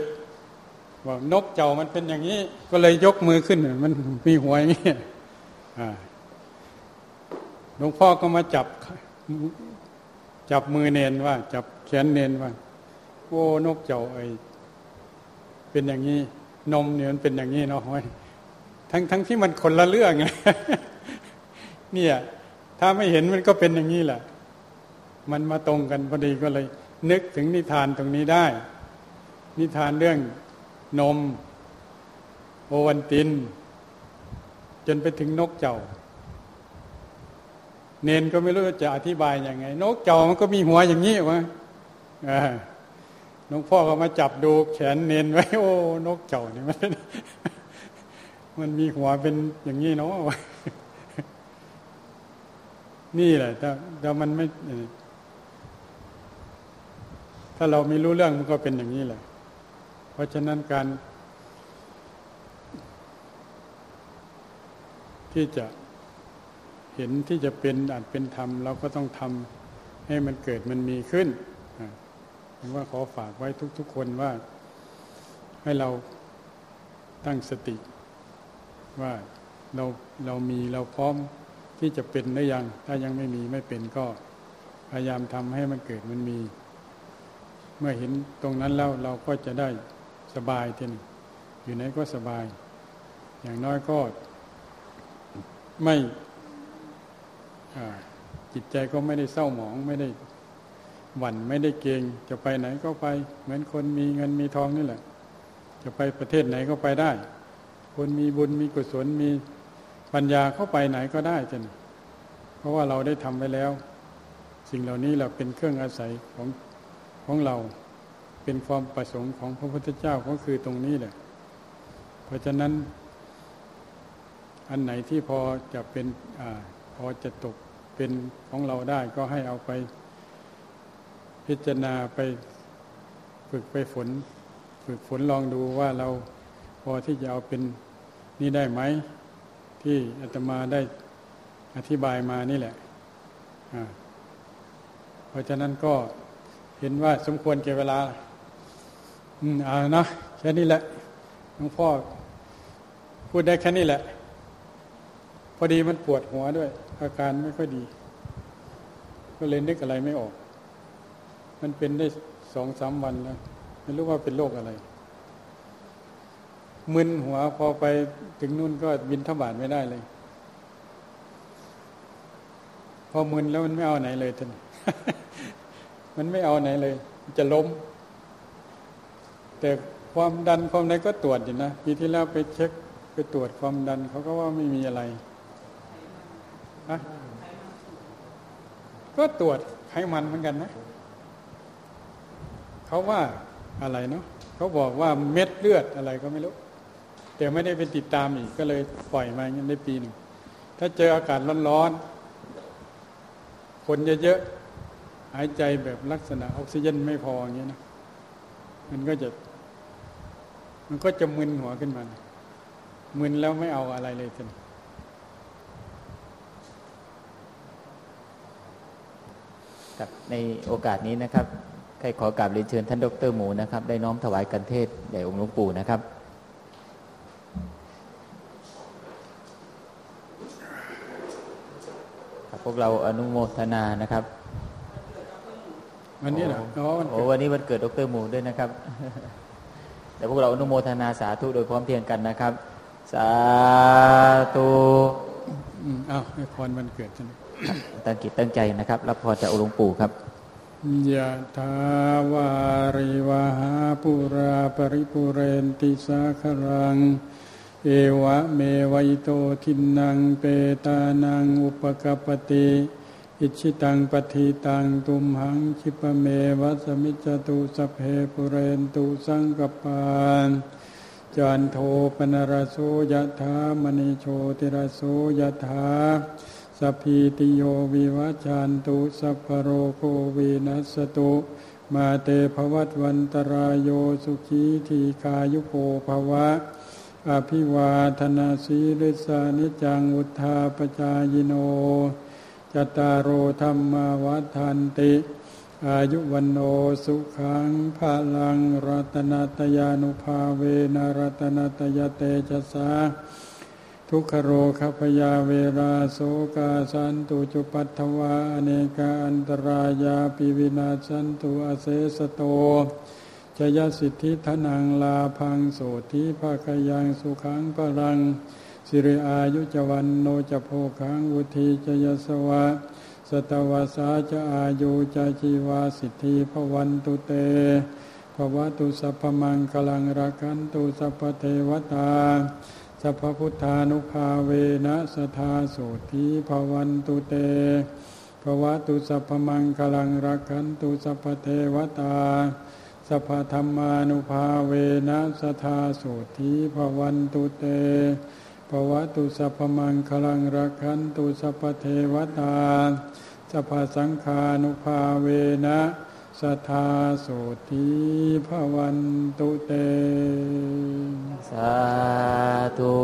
ว่านกเจ้ามันเป็นอย่างนี้ ก็เลยยกมือขึ้น มันมีหัวอย่างนี้หลวงพ่อก็มาจับ จับมือเนนว่า จับแขนเนนว่าโอ้นกเจ้าไอ เป็นอย่างนี้ นมเนี่ยมันเป็นอย่างนี้เนาะทั้งทั้งที่มันคนละเรื่องไงเนี่ย ถ้าไม่เห็นมันก็เป็นอย่างนี้แหละ มันมาตรงกันพอดีก็เลย นึกถึงนิทานตรงนี้ได้ นิทานเรื่องนม โอวันติน จนไปถึงนกเจ้าเนนก็ไม่รู้จะอธิบายยังไง นกเจ้ามันก็มีหัวอย่างนี้วะ หลวงพ่อก็มาจับดูแขนเนนไว้ โอ้นกเจ้านี่มันมันมีหัวเป็นอย่างนี้เนาะนี่แหละแต่แต่มันไม่ ถ้าเราไม่รู้เรื่องมันก็เป็นอย่างนี้แหละ เพราะฉะนั้นการ ที่จะเห็นที่จะเป็นอาจเป็นธรรมเราก็ต้องทำให้มันเกิดมันมีขึ้น ผมว่าขอฝากไว้ทุก ๆ คนว่าให้เราตั้งสติ ว่าเราเรามีเราพร้อมที่จะเป็นได้ยัง ถ้ายังไม่มีไม่เป็นก็พยายามทำให้มันเกิดมันมี เมื่อเห็นตรงนั้นแล้วเราก็จะได้สบายทีนึงอยู่ไหนก็สบาย อย่างน้อยก็ไม่จิตใจก็ไม่ได้เศร้าหมองไม่ได้ หวั่นไม่ได้เกรงจะไปไหนก็ไป เหมือนคนมีเงินมีทองนี่แหละ จะไปประเทศไหนก็ไปได้ คนมีบุญมีกุศลมีปัญญาเข้าไปไหนก็ได้จนเพราะว่าเราได้ทำไว้แล้ว สิ่งเหล่านี้เราเป็นเครื่องอาศัยของของเราเป็นความประสงค์ของพระพุทธเจ้าก็คือตรงนี้แหละ เพราะฉะนั้น อันไหนที่พอจะเป็นอพอจะตกเป็นของเราได้ก็ให้เอาไป พิจารณาไปฝึกไปฝน ฝึกฝนลองดูว่าเราพอที่จะเอาเป็นนี่ได้ไหม ที่อาตมาได้อธิบายมานี่แหละเพราะฉะนั้นก็เห็นว่าสมควรเก็บเวลา อืมอ่านะแค่นี้แหละหลวงพ่อพูดได้แค่นี้แหละ พอดีมันปวดหัวด้วย อาการไม่ค่อยดี ก็เลยนึกอะไรไม่ออก มันเป็นได้สองสามวันแล้วไม่รู้ว่าเป็นโรคอะไรมึนหัวพอไปถึงนู่นก็บินทบาทไม่ได้เลย พอมึนแล้วมันไม่เอาไหนเลยท่านมันไม่เอาไหนเลย จะล้ม แต่ความดันความไหนก็ตรวจอยู่นะปีที่แล้วไปเช็คไปตรวจความดันเขาก็ว่าไม่มีอะไรก็ตรวจไขมันเหมือนกันนะ เขาว่าอะไรเนาะเขาบอกว่าเม็ดเลือดอะไรก็ไม่รู้แต่ไม่ได้ไปติดตามอีกก็เลยปล่อยมาอย่างนี้ได้ปีหนึ่งถ้าเจออากาศร้อนๆคนเยอะๆหายใจแบบลักษณะออกซิเจนไม่พออย่างนี้นะมันก็จะมันก็จะมึนหัวขึ้นมา มึนแล้วไม่เอาอะไรเลยทีนี้ครับในโอกาสนี้นะครับ ใครขอกราบเรียนเชิญท่านดรหมูนะครับ ได้น้อมถวายกันเทศใหญ่องค์หลวงปู่นะครับ พวกเราอนุโมทนานะครับ วันนี้เหรอโอ้วันนี้วันเกิดดรหมูด้วยนะครับเดี๋ยวพวกเราอนุโมทนาสาธุโดยพร้อมเพรียงกันนะครับ สาธุอ้าวให้พรวันเกิดใช่ไหมตั้งกิจตั้งใจนะครับ รับพรจากองค์หลวงปู่ครับ ยะทาวาริวหาปุราปริปุเรนติสาครัง เอวะเมวัยโตทินังเปตานังอุปกปติอิชิตังปฏิตังตุมหังคิปเมวัสมิจตุสเพปุเรนตุสังกปานจันโทปนรโสยะถามณีโชติรโสยะถา สพีติโยวิวัจันตุสัพพโรโควินัสตุมาเตภวัตวันตรายโยสุขีทีคายุโภภวะ อภิวาธนาสีริสานิจังอุทาปจายโนจตารโอธรรมวัฏันติ อายุวันโนสุขังภาลังรัตนตยานุภาเวนรัตนตยเตจสา ทุกขโรคพยาเวราโสกาสันตุจุปัตถวาอเนกาอันตรายาปิวินาสันตุอเสสโตจยสิทธิธนังลาพังโสธิภาคยังสุขังปรัง สิริอายุจวันโนจะโพคังวุธีจยสวะ สตวาสาจะอายุจะจีวาสิทธิพวันตุเตภวตุสัพพมังคลังรักันตุสัพพเทวตา สัพพุทธานุภาเวนะสทาโสธีภวันตุเตภวะตุสัพพมังคลังรักขันตุสัพพเทวตา สัพพธรรมานุภาเวนะสทาโสธีภวันตุเตภวะตุสัพพมังคลังรักขันตุสัพพเทวตา สัพพสังฆานุภาเวนะ สทาโสธีพวันตุเต สาธุ